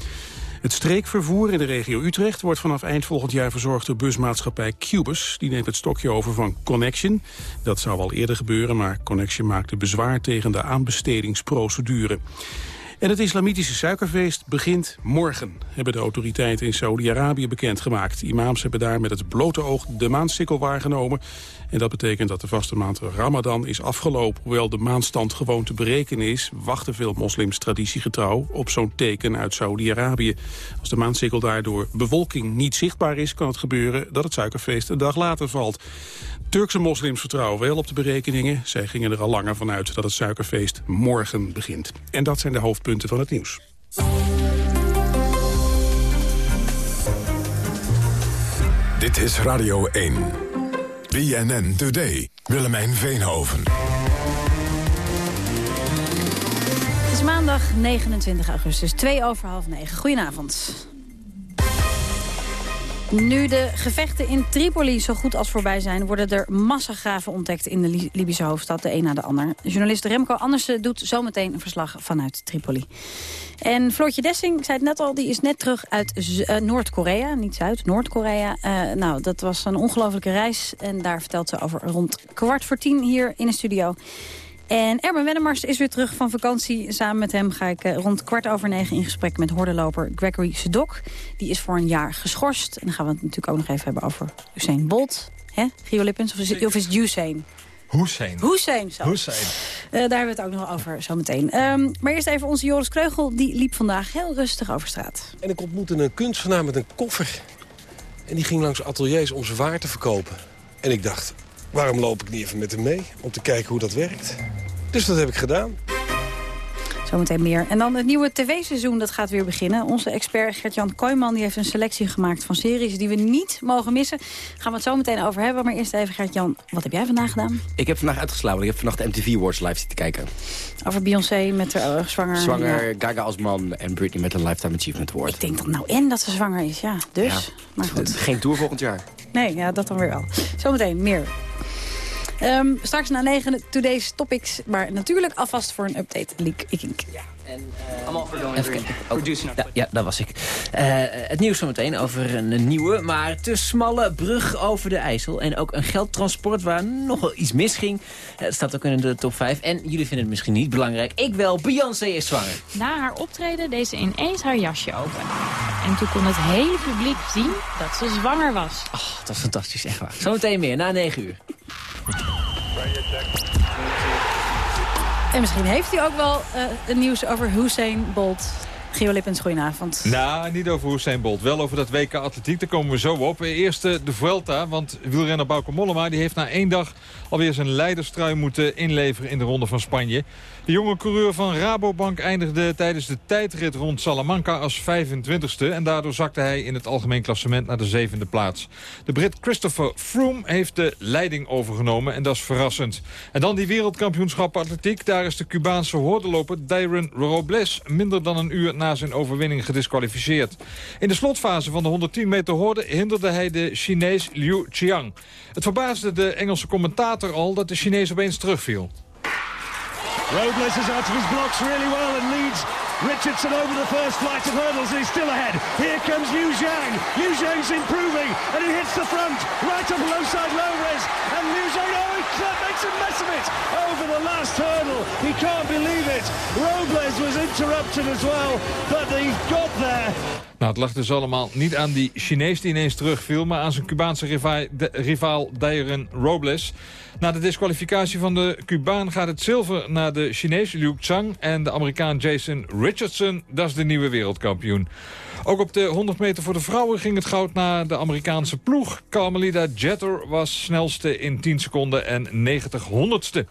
Het streekvervoer in de regio Utrecht wordt vanaf eind volgend jaar verzorgd door busmaatschappij Cubus. Die neemt het stokje over van Connection. Dat zou al eerder gebeuren, maar Connection maakte bezwaar tegen de aanbestedingsprocedure. En het islamitische suikerfeest begint morgen, hebben de autoriteiten in Saudi-Arabië bekendgemaakt. Imams hebben daar met het blote oog de maansikkel waargenomen. En dat betekent dat de vaste maand Ramadan is afgelopen. Hoewel de maanstand gewoon te berekenen is... wachten veel moslims traditiegetrouw op zo'n teken uit Saudi-Arabië. Als de maansikkel daardoor bewolking niet zichtbaar is... kan het gebeuren dat het suikerfeest een dag later valt. Turkse moslims vertrouwen wel op de berekeningen. Zij gingen er al langer vanuit dat het suikerfeest morgen begint. En dat zijn de hoofdpunten van het nieuws. Dit is Radio 1. BNN Today. Willemijn Veenhoven. Het is maandag 29 augustus, 2 over half 9. Goedenavond. Nu de gevechten in Tripoli zo goed als voorbij zijn... worden er massagraven ontdekt in de Libische hoofdstad, de een na de ander. Journalist Remco Andersen doet zometeen een verslag vanuit Tripoli. En Floortje Dessing, ik zei het net al, die is net terug uit uh, Noord-Korea. Niet Zuid, Noord-Korea. Uh, nou, dat was een ongelofelijke reis. En daar vertelt ze over rond kwart voor tien hier in de studio. En Erben Wennemars is weer terug van vakantie. Samen met hem ga ik uh, rond kwart over negen in gesprek met hordenloper Gregory Sedok. Die is voor een jaar geschorst. En dan gaan we het natuurlijk ook nog even hebben over Usain Bolt. Hè, Gio Lippens, of is het, of is het Usain? Hussein. Hussein, zo. Hussein. Uh, daar hebben we het ook nog over zometeen. Um, maar eerst even onze Joris Kreugel. Die liep vandaag heel rustig over straat. En ik ontmoette een kunstenaar met een koffer. En die ging langs ateliers om zijn waar te verkopen. En ik dacht, waarom loop ik niet even met hem mee? Om te kijken hoe dat werkt. Dus dat heb ik gedaan. Zometeen meer. En dan het nieuwe tv-seizoen, dat gaat weer beginnen. Onze expert Gert-Jan Kooijman die heeft een selectie gemaakt van series... die we niet mogen missen. Gaan we het zo meteen over hebben. Maar eerst even, Gert-Jan, wat heb jij vandaag gedaan? Ik heb vandaag uitgeslapen. Ik heb vannacht de MTV Awards live zitten kijken. Over Beyoncé met de uh, zwanger... Zwanger, ja. Gaga als man en Britney met een Lifetime Achievement Award. Ik denk dat nou en dat ze zwanger is, ja. Dus, ja. maar goed. Geen tour volgend jaar. Nee, ja, dat dan weer wel. Zometeen meer. Um, straks na negen Today's Topics. Maar natuurlijk alvast voor een update. Leak. Ik, ja. En, uh, Even kijken. Ja, ja, dat was ik. Uh, het nieuws zometeen over een nieuwe, maar te smalle brug over de IJssel. En ook een geldtransport waar nogal iets misging. Het staat ook in de top 5. En jullie vinden het misschien niet belangrijk. Ik wel. Beyoncé is zwanger. Na haar optreden deed ze ineens haar jasje open. En toen kon het hele publiek zien dat ze zwanger was. Oh, dat is fantastisch, echt waar. Zometeen meer, na 9 uur. En misschien heeft hij ook wel uh, een nieuws over Hussein Bolt. Gio Lippens, goedenavond. Nou, niet over Hussein Bolt. Wel over dat WK Atletiek, daar komen we zo op. Eerst de Vuelta, want wielrenner Bauke Mollema... die heeft na één dag alweer zijn leiderstrui moeten inleveren in de Ronde van Spanje. De jonge coureur van Rabobank eindigde tijdens de tijdrit rond Salamanca als 25ste. En daardoor zakte hij in het algemeen klassement naar de zevende plaats. De Brit Christopher Froome heeft de leiding overgenomen en dat is verrassend. En dan die wereldkampioenschap atletiek. Daar is de Cubaanse hordenloper Dyron Robles minder dan een uur na na zijn overwinning gedisqualificeerd. In de slotfase van de 110 meter horde hinderde hij de Chinees Liu Qiang. Het verbaasde de Engelse commentator al dat de Chinees opeens terugviel. Robles is out of his blocks really well and leads Richardson over the first flight of hurdles he's still ahead. Here comes Yu Zhang. Yu Zhang's improving and he hits the front right up alongside Lopez. And Yu Zhang, a mess of it over the last hurdle. He can't believe it. Robles was interrupted as well, but he got there. Nou, het lag dus allemaal niet aan die Chinees die ineens terugviel... maar aan zijn Cubaanse rivaal, de, Robles. Na de disqualificatie van de Cubaan gaat het zilver naar de Chinees Liu Zhang... en de Amerikaan Jason Richardson, dat is de nieuwe wereldkampioen. Ook op de 100 meter voor de vrouwen ging het goud naar de Amerikaanse ploeg. Carmelita Jeter was snelste in 10 seconden en 90 honderdste.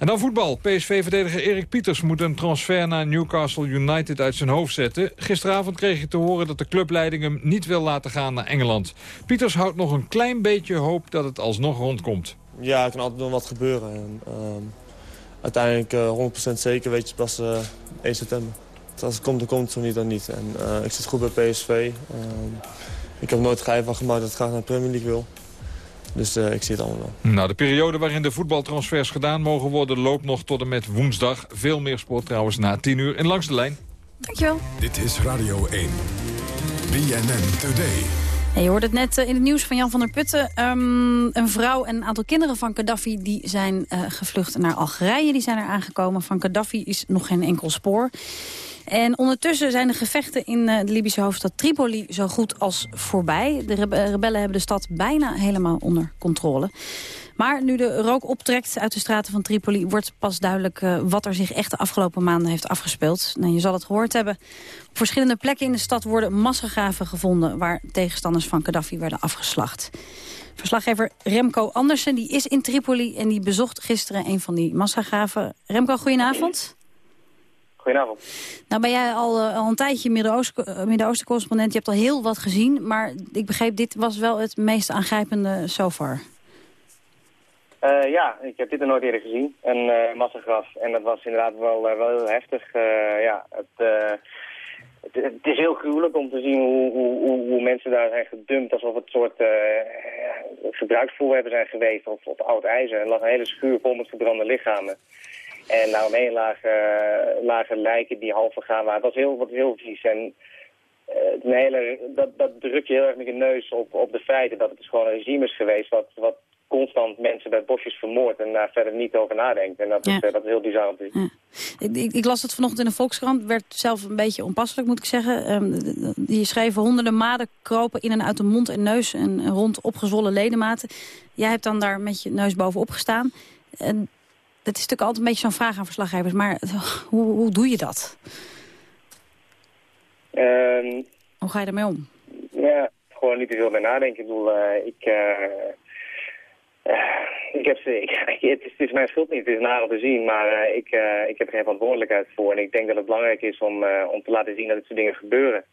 En dan voetbal. PSV-verdediger Erik Pieters moet een transfer naar Newcastle United uit zijn hoofd zetten. Gisteravond kreeg hij te horen dat de clubleiding hem niet wil laten gaan naar Engeland. Pieters houdt nog een klein beetje hoop dat het alsnog rondkomt. Ja, er kan altijd nog wat gebeuren. En, ehm, uiteindelijk uh, 100% zeker weet je pas uh, 1 september. Als het komt, dan komt het zo niet, dan niet. En, uh, ik zit goed bij PSV. Ehm, ik heb nooit geheim van gemaakt dat ik graag naar de Premier League wil. Dus uh, ik zie het allemaal wel. Nou, de periode waarin de voetbaltransfers gedaan mogen worden... loopt nog tot en met woensdag. Veel meer sport trouwens na 10 uur in Langs de Lijn. Dankjewel. Dit is Radio 1. BNN Today. je hoorde het net in het nieuws van Jan van der Putten. Um, een vrouw en een aantal kinderen van Gaddafi die zijn uh, gevlucht naar Algerije. Die zijn er aangekomen. Van Gaddafi is nog geen enkel spoor. En ondertussen zijn de gevechten in de Libische hoofdstad Tripoli zo goed als voorbij. De rebellen hebben de stad bijna helemaal onder controle. Maar nu de rook optrekt uit de straten van Tripoli... wordt pas duidelijk uh, wat er zich echt de afgelopen maanden heeft afgespeeld. Nou, je zal het gehoord hebben. Op verschillende plekken in de stad worden massagraven gevonden... waar tegenstanders van Gaddafi werden afgeslacht. Verslaggever Remco Andersen die is in Tripoli... en die bezocht gisteren een van die massagraven. Remco, goedenavond. Goedenavond. Nou ben jij al, uh, al een tijdje Midden-Oosten-correspondent. je hebt al heel wat gezien, maar ik begreep dit was wel het meest aangrijpende so far. Uh, ja, ik heb dit er nooit eerder gezien, een uh, massagraf. En dat was inderdaad wel, wel heel heftig. ja, het, het, het, is heel gruwelijk om te zien hoe, hoe, hoe, mensen daar zijn gedumpt... alsof het soort gebruiksvoer zijn geweest of, of oud ijzer. Er lag een hele schuur vol met verbrande lichamen. En daaromheen lagen, lagen lijken die half vergaan waren. Dat was heel, wat heel vies. En uh, hele, dat, dat druk je heel erg met je neus op, op de feiten dat het dus gewoon een regime is geweest... wat, wat constant mensen bij bosjes vermoordt en daar verder niet over nadenkt. En dat, is, uh, dat is heel bizar om te zien. Ja. Ik, ik, las het vanochtend in de Volkskrant, werd zelf een beetje onpasselijk moet ik zeggen. Um, die schreven honderden maden kropen in en uit de mond en neus en rond opgezwollen ledematen. Jij hebt dan daar met je neus bovenop gestaan. En dat is natuurlijk altijd een beetje zo'n vraag aan verslaggevers. Maar hoe, hoe doe je dat? Um, hoe ga je ermee om? Ja, gewoon niet te veel bij nadenken. Ik bedoel, uh, ik... Uh, uh, ik heb ze, *laughs* ik, het, is, het is mijn schuld niet, het is naar om te zien, maar ik, ik heb er geen verantwoordelijkheid voor. En ik denk dat het belangrijk is om, om te laten zien dat dit soort dingen gebeuren.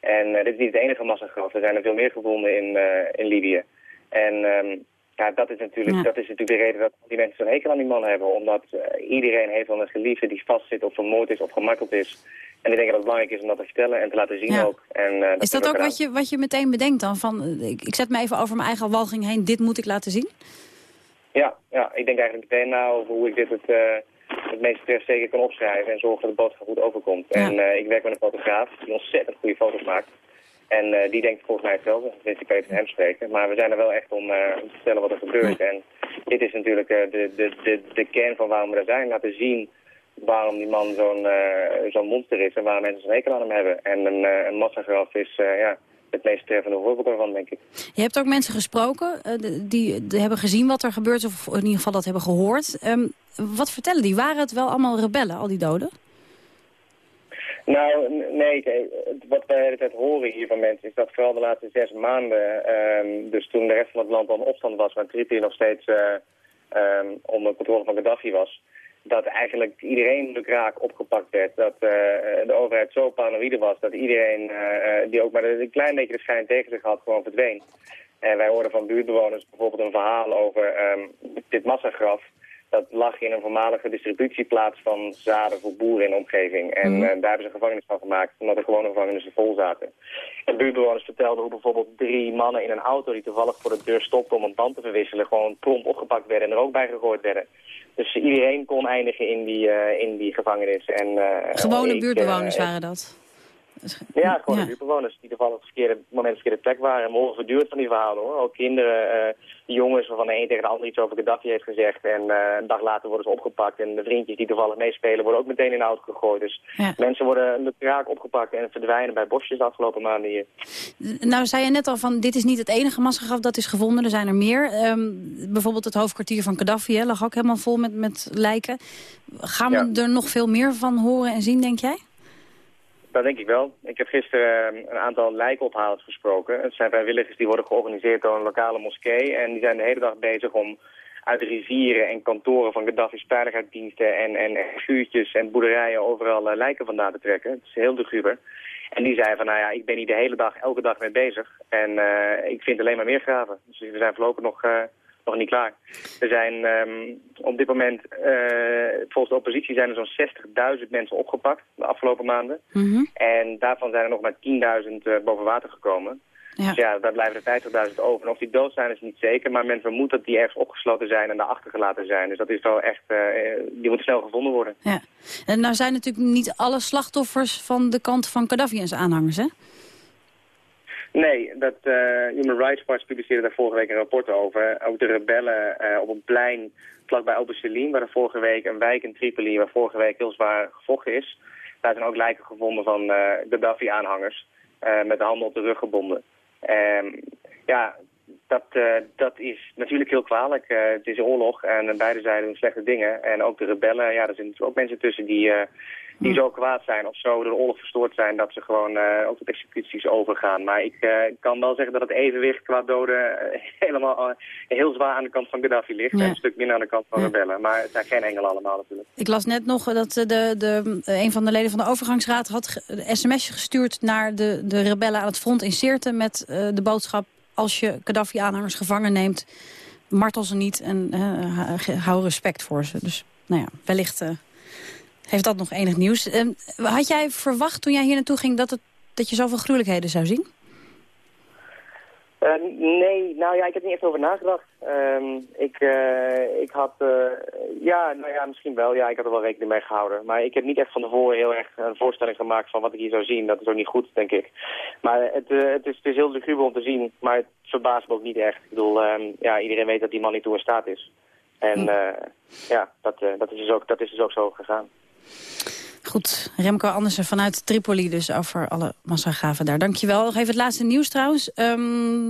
En dit is niet het enige massagraf, er zijn er veel meer gevonden in, in Libië. En um, ja, dat is natuurlijk, ja. dat is natuurlijk de reden dat die mensen zo'n hekel aan die man hebben. Omdat uh, iedereen heeft wel een geliefde die vastzit of vermoord is of gemakkeld is. En ik denk dat het belangrijk is om dat te vertellen en te laten zien ja. ook. En, uh, dat is dat ook wat je, wat je meteen bedenkt dan? Van, ik, ik zet me even over mijn eigen walging heen, dit moet ik laten zien? Ja, ja ik denk eigenlijk meteen na over hoe ik dit het, uh, het meest zeker kan opschrijven en zorgen dat de boodschap goed overkomt. Ja. En ik werk met een fotograaf die ontzettend goede foto's maakt. En uh, die denkt volgens mij hetzelfde. Dus ik even hem spreken. Maar we zijn er wel echt om, uh, om te vertellen wat er gebeurt. En dit is natuurlijk uh, de, de, de, de kern van waarom we er zijn. Laten zien waarom die man zo'n zo'n monster is en waarom mensen zo'n hekel aan hem hebben. En een, een massagraf is ja, het meest treffende voorbeeld daarvan, denk ik. Je hebt ook mensen gesproken die, die, hebben gezien wat er gebeurt, of in ieder geval dat hebben gehoord. Um, wat vertellen die? Waren het wel allemaal rebellen, al die doden? Nou, nee, wat wij de hele tijd horen hier van mensen is dat vooral de laatste zes maanden, um, dus toen de rest van het land al in opstand was, maar Tripoli nog steeds uh, um, onder controle van Gaddafi was, dat eigenlijk iedereen de kraak opgepakt werd. Dat uh, de overheid zo paranoïde was dat iedereen uh, die ook maar een klein beetje de schijn tegen zich had, gewoon verdween. En wij hoorden van buurtbewoners bijvoorbeeld een verhaal over um, dit massagraf dat lag in een voormalige distributieplaats van zaden voor boeren in de omgeving. En Mhm. eh, daar hebben ze gevangenis van gemaakt, omdat de gewone gevangenissen vol zaten. En buurtbewoners vertelden hoe bijvoorbeeld drie mannen in een auto die toevallig voor de deur stopten om een band te verwisselen, gewoon prompt opgepakt werden en er ook bij gegooid werden. Dus iedereen kon eindigen in die, eh, in die gevangenis. En, eh, Gewone ik, buurtbewoners waren dat. Ja, gewoon Ja. de buurtbewoners die toevallig op het verkeerde moment op de verkeerde plek waren. En morgen verduurd van die verhalen hoor. Ook kinderen, eh, jongens waarvan de een tegen de ander iets over Gaddafi heeft gezegd. En eh, een dag later worden ze opgepakt. En de vriendjes die toevallig meespelen worden ook meteen in de auto gegooid. Dus Ja. mensen worden met raak opgepakt en verdwijnen bij bosjes de afgelopen maanden hier. Nou, zei je net al van, dit is niet het enige massagraf dat is gevonden. Er zijn er meer. Ehm, bijvoorbeeld het hoofdkwartier van Gaddafi hè, lag ook helemaal vol met, met lijken. Gaan we er nog veel meer van horen en zien, denk jij? Dat denk ik wel. Ik heb gisteren eh, een aantal lijkophalers gesproken. Het zijn vrijwilligers die worden georganiseerd door een lokale moskee. En die zijn de hele dag bezig om uit rivieren en kantoren van Gaddafi's veiligheidsdiensten en, en, schuurtjes en boerderijen overal eh, lijken vandaan te trekken. Het is heel luguber. En die zei van, nou ja, ik ben hier de hele dag, elke dag mee bezig. En eh, ik vind alleen maar meer graven. Dus we zijn voorlopig nog, eh, nog niet klaar. Er zijn ehm, op dit moment, eh, volgens de oppositie zijn er zo'n 60.000 mensen opgepakt de afgelopen maanden. En daarvan zijn er nog maar 10.000 eh, boven water gekomen. Ja. Dus ja, daar blijven er 50.000 over. En of die dood zijn is niet zeker, maar men vermoedt dat die ergens opgesloten zijn en daar achtergelaten zijn. Dus dat is wel echt, eh, die moeten snel gevonden worden. Ja. En nou zijn natuurlijk niet alle slachtoffers van de kant van Gaddafi en zijn aanhangers, hè? Nee, dat eh, Human Rights Watch publiceerde daar vorige week een rapport over. Ook de rebellen eh, op een plein vlakbij Abu Salim, waar er vorige week een wijk in Tripoli, waar vorige week heel zwaar gevochten is. Daar zijn ook lijken gevonden van eh Gaddafi-aanhangers, met de handen op de rug gebonden. Ehm, ja, dat, dat is natuurlijk heel kwalijk. Het is oorlog en beide zijden doen slechte dingen. En ook de rebellen, ja, er zitten natuurlijk ook mensen tussen die, die zo kwaad zijn of zo door de oorlog verstoord zijn dat ze gewoon eh, ook tot executies overgaan. Maar ik eh, kan wel zeggen dat het evenwicht qua doden eh, *laughs* helemaal heel zwaar aan de kant van Gaddafi ligt. Ja. En een stuk minder aan de kant van rebellen. Maar het zijn geen engelen allemaal natuurlijk. Ik las net nog dat de, de, een van de leden van de overgangsraad had een sms'je gestuurd naar de, de rebellen aan het front in Sirte met de boodschap als je Gaddafi-aanhangers gevangen neemt, martel ze niet en hou respect voor ze. Dus nou ja, wellicht heeft dat nog enig nieuws. Eh, had jij verwacht toen jij hier naartoe ging dat, het, dat je zoveel gruwelijkheden zou zien? Eh, nee, nou ja, ik heb niet echt over nagedacht. Ehm, ik, eh, ik had, eh, ja, nou ja, misschien wel. Ja, ik had er wel rekening mee gehouden. Maar ik heb niet echt van tevoren heel erg een voorstelling gemaakt van wat ik hier zou zien. Dat is ook niet goed, denk ik. Maar het, het, is, het is heel luguber om te zien, maar het verbaast me ook niet echt. Ik bedoel, ehm, ja, iedereen weet dat die man niet toe in staat is. En eh, ja, dat, dat, is dus ook, dat is dus ook zo gegaan. Goed, Remco Andersen vanuit Tripoli dus over alle massagraven daar. Dankjewel. Nog even het laatste nieuws trouwens. Ehm,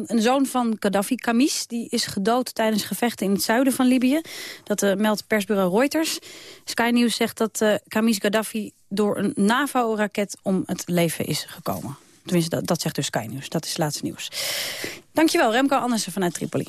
een zoon van Gaddafi, Kamis, die is gedood tijdens gevechten in het zuiden van Libië. Dat eh, meldt persbureau Reuters. Sky News zegt dat eh Kamis Gaddafi door een NAVO-raket om het leven is gekomen. Tenminste, dat, dat zegt dus Sky News. Dat is het laatste nieuws. Dankjewel, Remco Andersen vanuit Tripoli.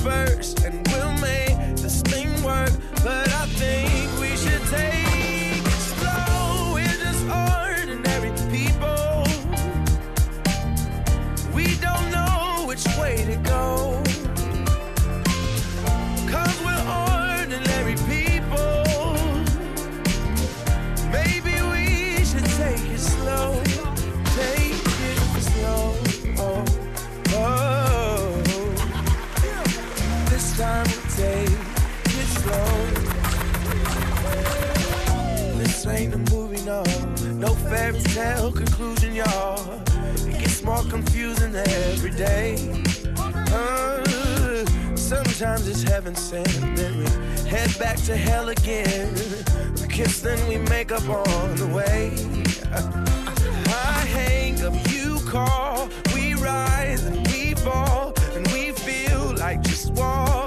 first. Movie, no. Fairy tale conclusion, y'all. It gets more confusing every day. Uh, Sometimes it's heaven sent, then we head back to hell again. We kiss, then we make up on the way. I hang up, you call, we rise and we fall, and we feel like just walking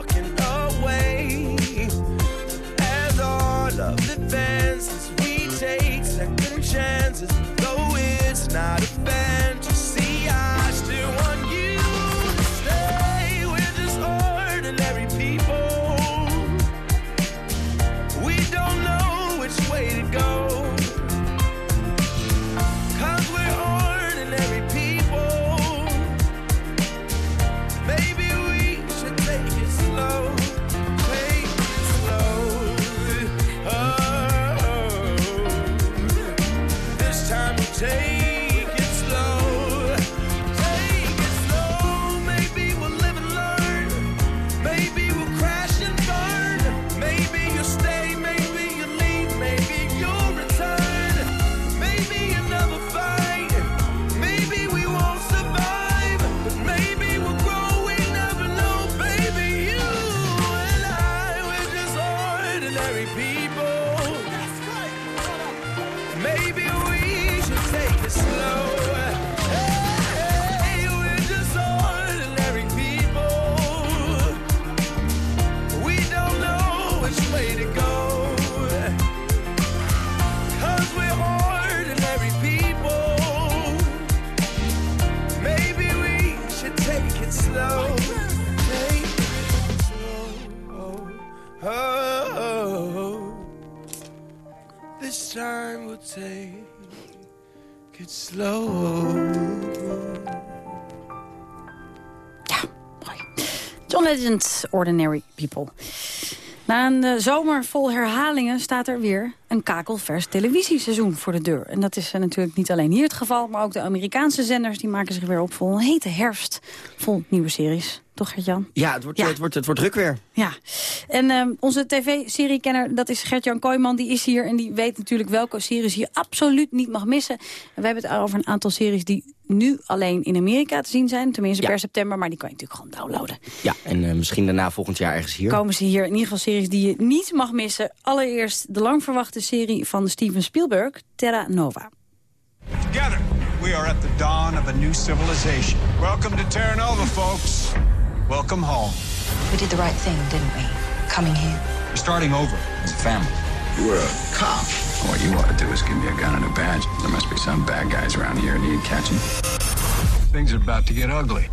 chances, though it's not a fantasy. Ordinary People. Na een eh, zomer vol herhalingen staat er weer een kakelvers televisieseizoen voor de deur. En dat is eh, natuurlijk niet alleen hier het geval, maar ook de Amerikaanse zenders die maken zich weer op voor een hete herfst vol nieuwe series. Toch Gert-Jan? Ja, het wordt, Het, wordt, het wordt druk weer. Ja, en ehm, onze tv-seriekenner, dat is Gert-Jan Kooijman, die is hier... en die weet natuurlijk welke series je absoluut niet mag missen. En we hebben het over een aantal series die nu alleen in Amerika te zien zijn. Tenminste per september, maar die kan je natuurlijk gewoon downloaden. Ja, en eh, misschien daarna volgend jaar ergens hier. Komen ze hier in ieder geval series die je niet mag missen. Allereerst de lang verwachte serie van Steven Spielberg, Terra Nova. Together, we are at the dawn of a new civilization. Welcome to Terra Nova, folks. Welcome home. We did the right thing, didn't we? Coming here. We're starting over as a family. You were a cop. What you ought to do is give me a gun and a badge. There must be some bad guys around here need catching. Things are about to get ugly.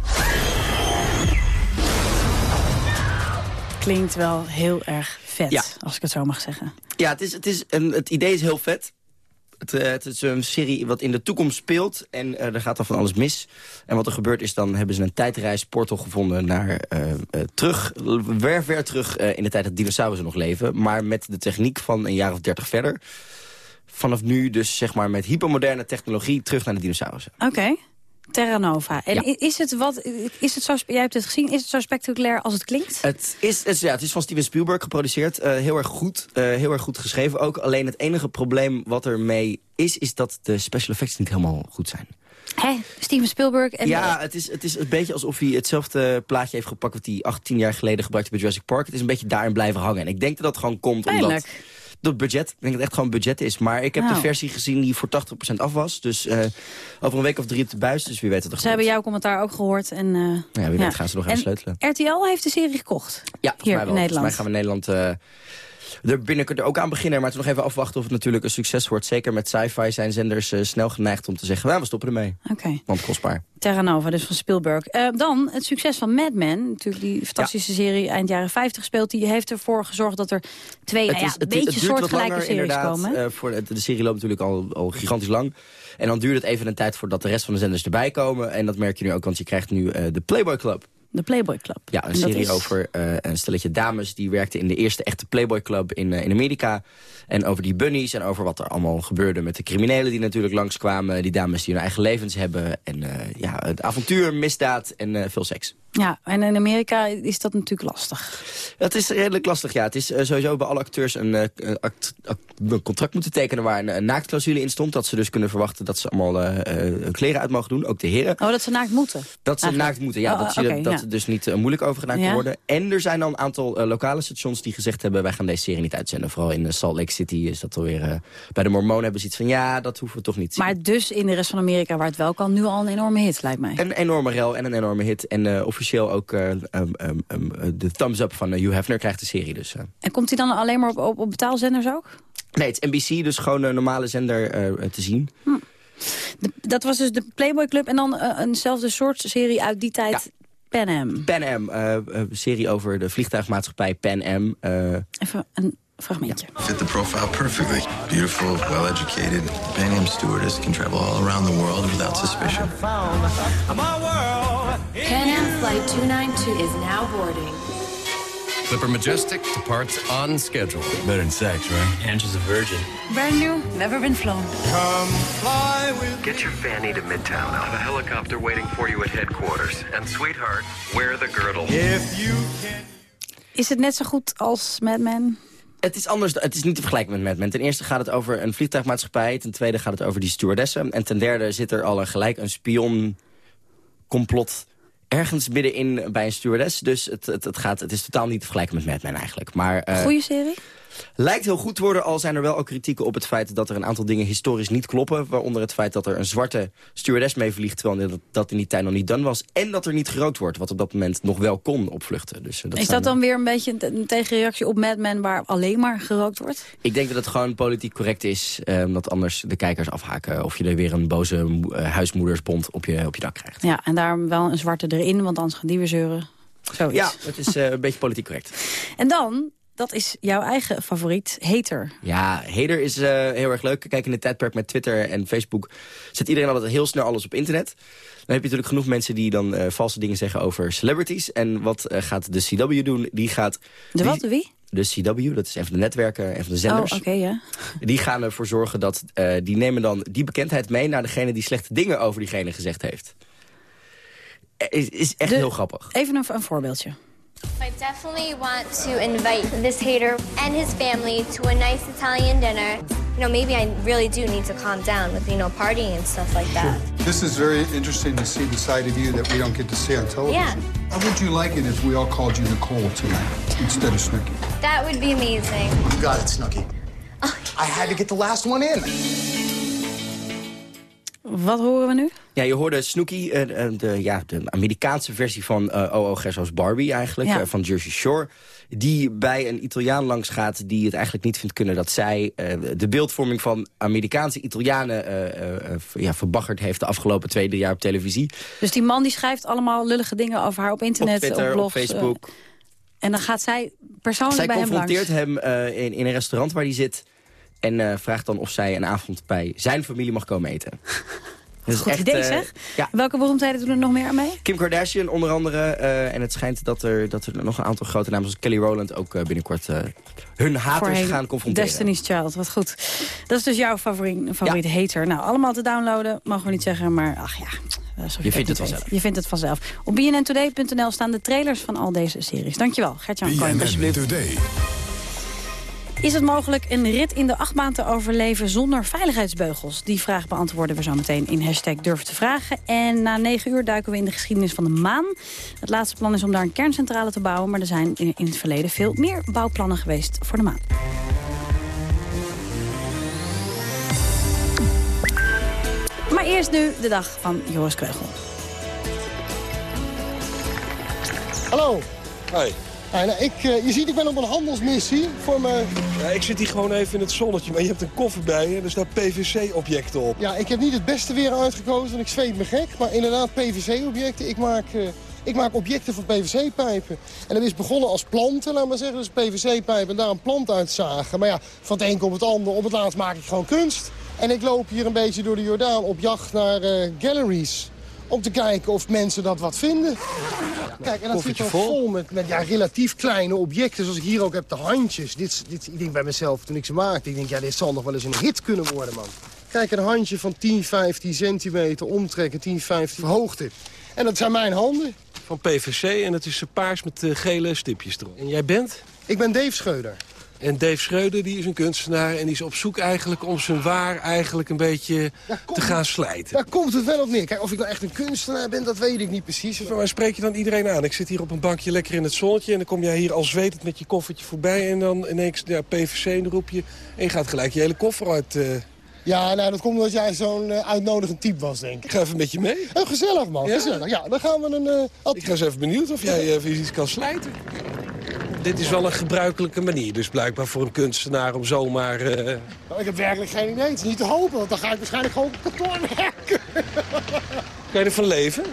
Klinkt wel heel erg vet, Ja. als ik het zo mag zeggen. Ja, het, is, het, is een, het idee is heel vet. Het, eh, het is een serie wat in de toekomst speelt en eh, er gaat dan van alles mis. En wat er gebeurt is, dan hebben ze een tijdreisportal gevonden naar eh, terug, ver, ver terug in de tijd dat dinosaurussen nog leven. Maar met de techniek van een jaar of dertig verder. Vanaf nu dus zeg maar met hypermoderne technologie terug naar de dinosaurussen. Oké, Terra Nova. En is het wat, is het zo, jij hebt het gezien, is het zo spectaculair als het klinkt? Het is, het, ja, het is van Steven Spielberg geproduceerd. eh, heel erg goed. eh, heel erg goed geschreven ook. Alleen het enige probleem wat er mee is, is dat de special effects niet helemaal goed zijn. Hè, Steven Spielberg en... ja, het is, het is een beetje alsof hij hetzelfde plaatje heeft gepakt... wat hij 18 jaar geleden gebruikte bij Jurassic Park. Het is een beetje daarin blijven hangen. En ik denk dat dat gewoon komt omdat... Dat budget. Ik denk dat het echt gewoon budget is. Maar ik heb Nou. de versie gezien die voor 80% af was. Dus eh, over een week of drie op de buis. Dus wie weet wat er Ze hebben jouw commentaar ook gehoord. En, eh, Ja, wie weet gaan ze nog En sleutelen. RTL heeft de serie gekocht. Ja, hier in. Nederland. Volgens mij gaan we in Er binnenkort ook aan beginnen. Maar het is nog even afwachten of het natuurlijk een succes wordt. Zeker met sci-fi zijn zenders eh, snel geneigd om te zeggen... Nou, we stoppen ermee. Oké. Want kostbaar. Terra Nova, dus van Spielberg. Eh, dan het succes van Mad Men. Natuurlijk die fantastische serie eind jaren 50 speelt. Die heeft ervoor gezorgd dat er twee nou ja, een beetje soortgelijke langer, series inderdaad. komen. Eh, voor, de, de serie loopt natuurlijk al, al gigantisch lang. En dan duurt het even een tijd voordat de rest van de zenders erbij komen. En dat merk je nu ook, want je krijgt nu de Playboy Club. De Playboy Club. Ja, een serie is- over eh, een stelletje dames... die werkten in de eerste echte Playboy Club in, eh, in Amerika. En over die bunnies en over wat er allemaal gebeurde met de criminelen... die natuurlijk langskwamen. Die dames die hun eigen levens hebben. En eh, ja, het avontuur, misdaad en veel seks. Ja, en in Amerika is dat natuurlijk lastig. Dat is redelijk lastig, ja. Het is eh, sowieso bij alle acteurs een, uh, act, act, een, contract moeten tekenen... waar een, een, naaktclausule in stond. Dat ze dus kunnen verwachten dat ze allemaal uh, kleren uit mogen doen. Ook de heren. Oh, dat ze naakt moeten? Dat ze Eigenlijk. naakt moeten, ja. Oh, dat okay, dat ja. dus niet moeilijk over gedaan Ja. kan worden. En er zijn al een aantal lokale stations die gezegd hebben... wij gaan deze serie niet uitzenden. Vooral in Salt Lake City is dat alweer... bij de Mormonen hebben ze iets van... ja, dat hoeven we toch niet te zien. Maar dus in de rest van Amerika, waar het wel kan, nu al een enorme hit, lijkt mij. Een enorme rel en een enorme hit. En officieel ook um, um, um, de thumbs up van Hugh Hefner krijgt de serie dus. En komt hij dan alleen maar op, op, op betaalzenders ook? Nee, het is NBC, dus gewoon een normale zender te zien. Hm. De, dat was dus de Playboy Club en dan eenzelfde soort serie uit die tijd... Ja. Pan Am. Pan Am, uh, serie over de vliegtuigmaatschappij Pan Am. Even een fragmentje. Fit the profile perfectly. Beautiful, well-educated. Pan Am stewardess can travel all around the world without suspicion. Pan Am Flight 292 is now boarding. Clipper Majestic departs on schedule. Better than sex, right? And she's a virgin. Brand new, never been flown. Come fly with Get your fanny to Midtown. I have a helicopter waiting for you at headquarters. And sweetheart, wear the girdle. If you can... Is het net zo goed als Mad Men? Het is anders, het is niet te vergelijken met Mad Men. Ten eerste gaat het over een vliegtuigmaatschappij. Ten tweede gaat het over die stewardessen. En ten derde zit er al een gelijk een spion complot ergens middenin bij een stewardess. Dus het, het, het, gaat, het is totaal niet te vergelijken met Mad Men eigenlijk. Maar, uh, Goeie serie? Lijkt heel goed te worden, al zijn er wel ook kritieken op het feit dat er een aantal dingen historisch niet kloppen. Waaronder het feit dat er een zwarte stewardess mee vliegt, terwijl dat, in die tijd nog niet done was. En dat er niet gerookt wordt, wat op dat moment nog wel kon op vluchten. Dus, uh, dat Is dat dan weer een beetje een tegenreactie op Mad Men waar alleen maar gerookt wordt? Ik denk dat het gewoon politiek correct is, uh, omdat anders de kijkers afhaken. Of je er weer een boze huismoedersbond op je, op je dak krijgt. Ja, en daarom wel een zwarte erin, want anders gaan die weer zeuren. Zoiets. Ja, het is uh, een beetje politiek correct. En dan dat is jouw eigen favoriet, Hater. Ja, Hater is uh, heel erg leuk. Kijk, in het tijdperk met Twitter en Facebook zet iedereen altijd heel snel alles op internet. Dan heb je natuurlijk genoeg mensen die dan uh, valse dingen zeggen over celebrities. En wat uh, gaat de CW doen? Die gaat... De wat, de wie? De CW, dat is een van de netwerken, een van de zenders. Oh, oké, okay, ja. Die gaan ervoor zorgen dat, die nemen dan die bekendheid mee... naar degene die slechte dingen over diegene gezegd heeft. Is, is echt de, heel grappig. Even een, een voorbeeldje. I definitely want to invite this hater and his family to a nice Italian dinner. You know, maybe I really do need to calm down with, you know, partying and stuff like that. Sure. This is very interesting to see the side of you that we don't get to see on television. Yeah. How would you like it if we all called you Nicole tonight instead of Snooki? That would be amazing. Oh you got it, Snooki. *laughs* I had to get the last one in. Wat horen we nu? Ja, je hoorde Snooki, uh, de, ja, de Amerikaanse versie van uh, O.O. Gerso's Barbie eigenlijk, ja. uh, van Jersey Shore. Die bij een Italiaan langs gaat die het eigenlijk niet vindt kunnen dat zij de beeldvorming van Amerikaanse Italianen ja, verbaggerd heeft de afgelopen twee, drie jaar op televisie. Dus die man die schrijft allemaal lullige dingen over haar op internet, op, Twitter, op blogs. op Facebook. en dan gaat zij persoonlijk zij bij hem langs. Zij confronteert hem in, in een restaurant waar hij zit en uh, vraagt dan of zij een avond bij zijn familie mag komen eten. *laughs* Dat is goed echt, idee, zeg. Uh, ja. Welke beroemdheden doen er nog meer aan mee? Kim Kardashian onder andere. Uh, en het schijnt dat er, dat er nog een aantal grote namen... zoals Kelly Rowland ook binnenkort hun haters Voorheen gaan confronteren. Destiny's Child, wat goed. Dat is dus jouw favoriet, favoriet ja. hater. Nou, allemaal te downloaden, mogen we niet zeggen, maar ach ja... Je, je vindt het vanzelf. Je vindt het vanzelf. Op bnntoday.nl staan de trailers van al deze series. Dankjewel, Gertjan. Today. Is het mogelijk een rit in de achtbaan te overleven zonder veiligheidsbeugels? Die vraag beantwoorden we zo meteen in hashtag Durf te Vragen. En na negen uur duiken we in de geschiedenis van de maan. Het laatste plan is om daar een kerncentrale te bouwen... maar er zijn in het verleden veel meer bouwplannen geweest voor de maan. Maar eerst nu de dag van Joris Kreugel. Hallo. Hoi. Ja, nou, ik, uh, je ziet, ik ben op een handelsmissie voor me. Ja, ik zit hier gewoon even in het zonnetje, maar je hebt een koffer bij je en er staan PVC-objecten op. Ja, ik heb niet het beste weer uitgekozen, want ik zweet me gek. Maar inderdaad, PVC-objecten. Ik maak, uh, ik maak objecten van PVC-pijpen. En dat is begonnen als planten, laat maar zeggen. Dus PVC-pijp en daar een plant uitzagen. Maar ja, van het een komt het ander. Op het laatst maak ik gewoon kunst. En ik loop hier een beetje door de Jordaan op jacht naar uh, galleries om te kijken of mensen dat wat vinden. Kijk, en dat zit vol, vol met, met ja, relatief kleine objecten, zoals ik hier ook heb, de handjes. Dit, dit, ik denk bij mezelf, toen ik ze maakte, ik denk, ja, dit zal nog wel eens een hit kunnen worden, man. Kijk, een handje van 10, 15 centimeter omtrekken, 10, 15 hoogte. En dat zijn mijn handen. van PVC en het is paars met uh, gele stipjes erop. En jij bent? Ik ben Dave Scheuder. En Dave Schreuder die is een kunstenaar en die is op zoek eigenlijk om zijn waar eigenlijk een beetje te gaan slijten. Daar komt het wel op neer. Kijk, of ik nou echt een kunstenaar ben, dat weet ik niet precies. Maar spreek je dan iedereen aan? Ik zit hier op een bankje lekker in het zonnetje en dan kom jij hier al zwetend met je koffertje voorbij en dan ineens ja, PVC roep je en je gaat gelijk je hele koffer uit... Uh... Ja, nou, dat komt omdat jij zo'n uh, uitnodigend type was, denk ik. Ik ga even met je mee. Oh, gezellig, man. Ja? Gezellig. Ja, dan gaan we een... Uh, ik ga eens even benieuwd of jij uh, iets kan slijten dit is wel een gebruikelijke manier. Dus blijkbaar voor een kunstenaar om zomaar... Uh... Nou, ik heb werkelijk geen idee. Het is niet te hopen, want dan ga ik waarschijnlijk gewoon op kantoor werken. Kan je ervan leven?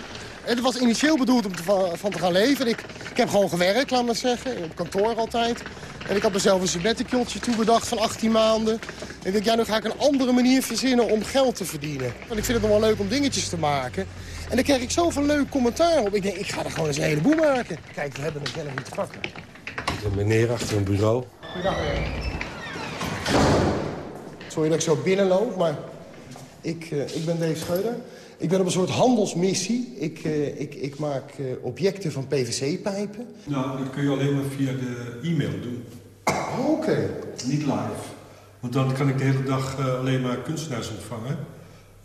Het was initieel bedoeld om te, van te gaan leven. Ik, ik heb gewoon gewerkt, laat maar zeggen. Op kantoor altijd. En ik had mezelf een sabbaticaltje toebedacht van 18 maanden. En ik denk, ja, nu ga ik een andere manier verzinnen om geld te verdienen. Want ik vind het nog wel leuk om dingetjes te maken. En dan kreeg ik zoveel leuk commentaar op. Ik denk, ik ga er gewoon eens een heleboel maken. Kijk, we hebben het zelf niet te pakken. Een meneer achter een bureau. Goedendag, Sorry dat ik zo binnenloop, maar ik, uh, ik ben Dave Scheuder. Ik ben op een soort handelsmissie. Ik, uh, ik, ik maak uh, objecten van PVC-pijpen. Nou, dat kun je alleen maar via de e-mail doen. Oh, Oké. Okay. Niet live. Want dan kan ik de hele dag alleen maar kunstenaars ontvangen.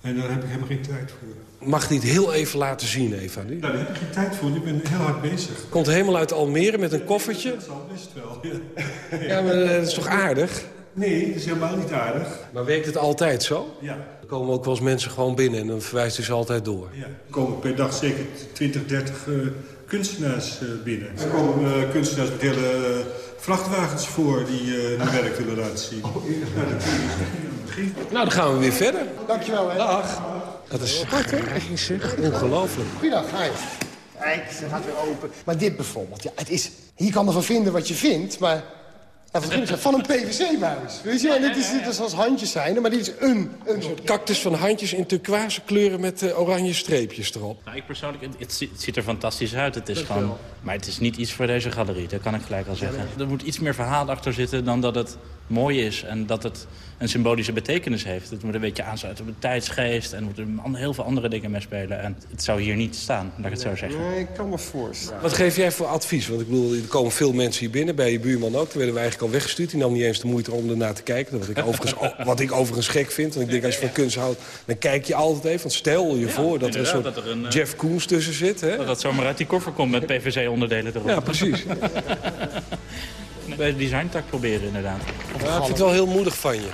En daar heb ik helemaal geen tijd voor. Mag niet heel even laten zien, Eva? Nu? Nou, daar heb ik geen tijd voor. Ik ben heel hard bezig. Komt helemaal uit Almere met een koffertje? Dat zal best wel, ja. *laughs* ja, maar dat is toch aardig? Nee, dat is helemaal niet aardig. Maar werkt het altijd zo? Ja. Er komen ook wel eens mensen gewoon binnen en dan verwijst u ze altijd door. Ja, er komen per dag zeker 20, 30 uh, kunstenaars uh, binnen. Er komen uh, kunstenaars met hele vrachtwagens voor die uh, hun *laughs* werk willen laten zien. Oh, ja. nou, nou, dan gaan we weer verder. Dankjewel, hè. Dag. Dat is ongelooflijk. Goedendag, hi. Kijk, ze gaat weer open. Maar dit bijvoorbeeld, ja, het is... Hier kan ervan vinden wat je vindt, maar van een PVC-buis. Weet je, dit is, dit is als handjes zijn, maar dit is een... Een soort cactus van handjes in turquoise kleuren met uh, oranje streepjes erop. Nou, ik persoonlijk, het, het, ziet er fantastisch uit. Het is gewoon, maar het is niet iets voor deze galerie, dat kan ik gelijk al zeggen. Er moet iets meer verhaal achter zitten dan dat het mooi is en dat het een symbolische betekenis heeft. Het moet een beetje aansluiten op de tijdsgeest en er moeten heel veel andere dingen meespelen. En het zou hier niet staan, laat ik het zo zeggen. Nee, ik kan me voorstellen. Wat geef jij voor advies? Want ik bedoel, er komen veel mensen hier binnen, bij je buurman ook. Toen werden we eigenlijk al weggestuurd. Die nam niet eens de moeite om ernaar te kijken. Wat ik *laughs* overigens, wat ik overigens gek vind. Want ik denk, als je van kunst houdt, dan kijk je altijd even. Want stel je voor dat er een soort er een, Jeff Koons tussen zit. Hè? Dat dat zomaar uit die koffer komt met PVC-onderdelen erop. Ja, precies. *laughs* bij de designtak proberen, inderdaad. Ja, ik vind het wel heel moedig van je.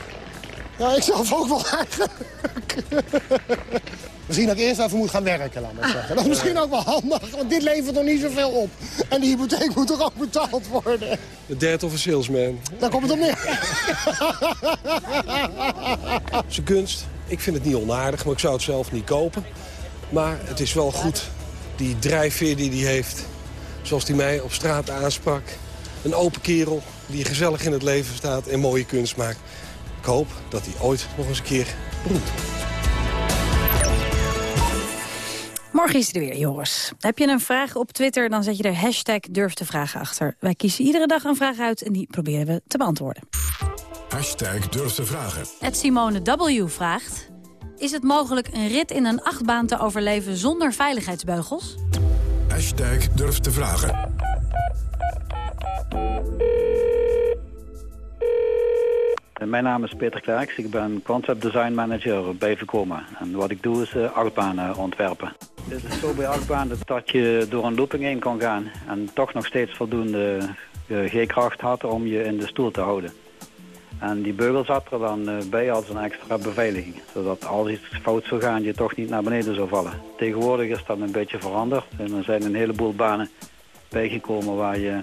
Ja, ik zelf ook wel *laughs* eigenlijk. Misschien dat ik eerst even moet gaan werken, laat maar zeggen. Dat is misschien ook wel handig, want dit levert nog niet zoveel op. En die hypotheek moet toch ook betaald worden. De derde of een salesman. Daar komt het op neer. *laughs* Zijn kunst. Ik vind het niet onaardig, maar ik zou het zelf niet kopen. Maar het is wel goed, die drijfveer die hij heeft. Zoals hij mij op straat aansprak. Een open kerel die gezellig in het leven staat en mooie kunst maakt. Ik hoop dat hij ooit nog eens een keer beroemd wordt. Morgen is het er weer, Joris. Heb je een vraag op Twitter, dan zet je er hashtag durf te vragen achter. Wij kiezen iedere dag een vraag uit en die proberen we te beantwoorden. Hashtag durf te vragen. Het Simone W. vraagt... Is het mogelijk een rit in een achtbaan te overleven zonder veiligheidsbeugels? Hashtag durf te vragen. Mijn naam is Peter Klerks. Ik ben concept design manager bij Vekoma. En wat ik doe is uh, achtbanen ontwerpen. Het is zo bij achtbanen dat je door een looping heen kan gaan... en toch nog steeds voldoende uh, G-kracht had om je in de stoel te houden. En die beugel zat er dan uh, bij als een extra beveiliging. Zodat als iets fout zou gaan, je toch niet naar beneden zou vallen. Tegenwoordig is dat een beetje veranderd. En er zijn een heleboel banen bijgekomen waar je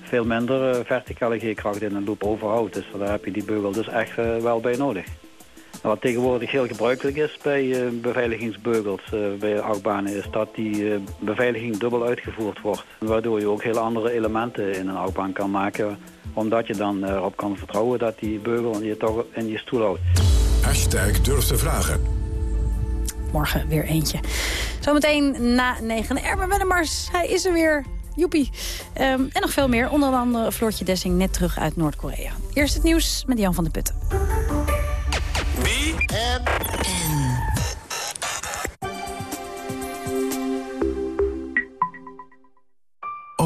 veel minder uh, verticale G-kracht in een loop overhoudt. Dus daar heb je die beugel dus echt uh, wel bij nodig. Wat tegenwoordig heel gebruikelijk is bij uh, beveiligingsbeugels bij achtbanen... is dat die beveiliging dubbel uitgevoerd wordt. Waardoor je ook heel andere elementen in een achtbaan kan maken... omdat je dan erop kan vertrouwen dat die beugel je toch in je stoel houdt. Hashtag durf te vragen. Morgen weer eentje. Zometeen na negen. Erben Mars, hij is er weer. Joepie. Um, en nog veel meer. Onder andere Floortje Dessing net terug uit Noord-Korea. Eerst het nieuws met Jan van de Putten.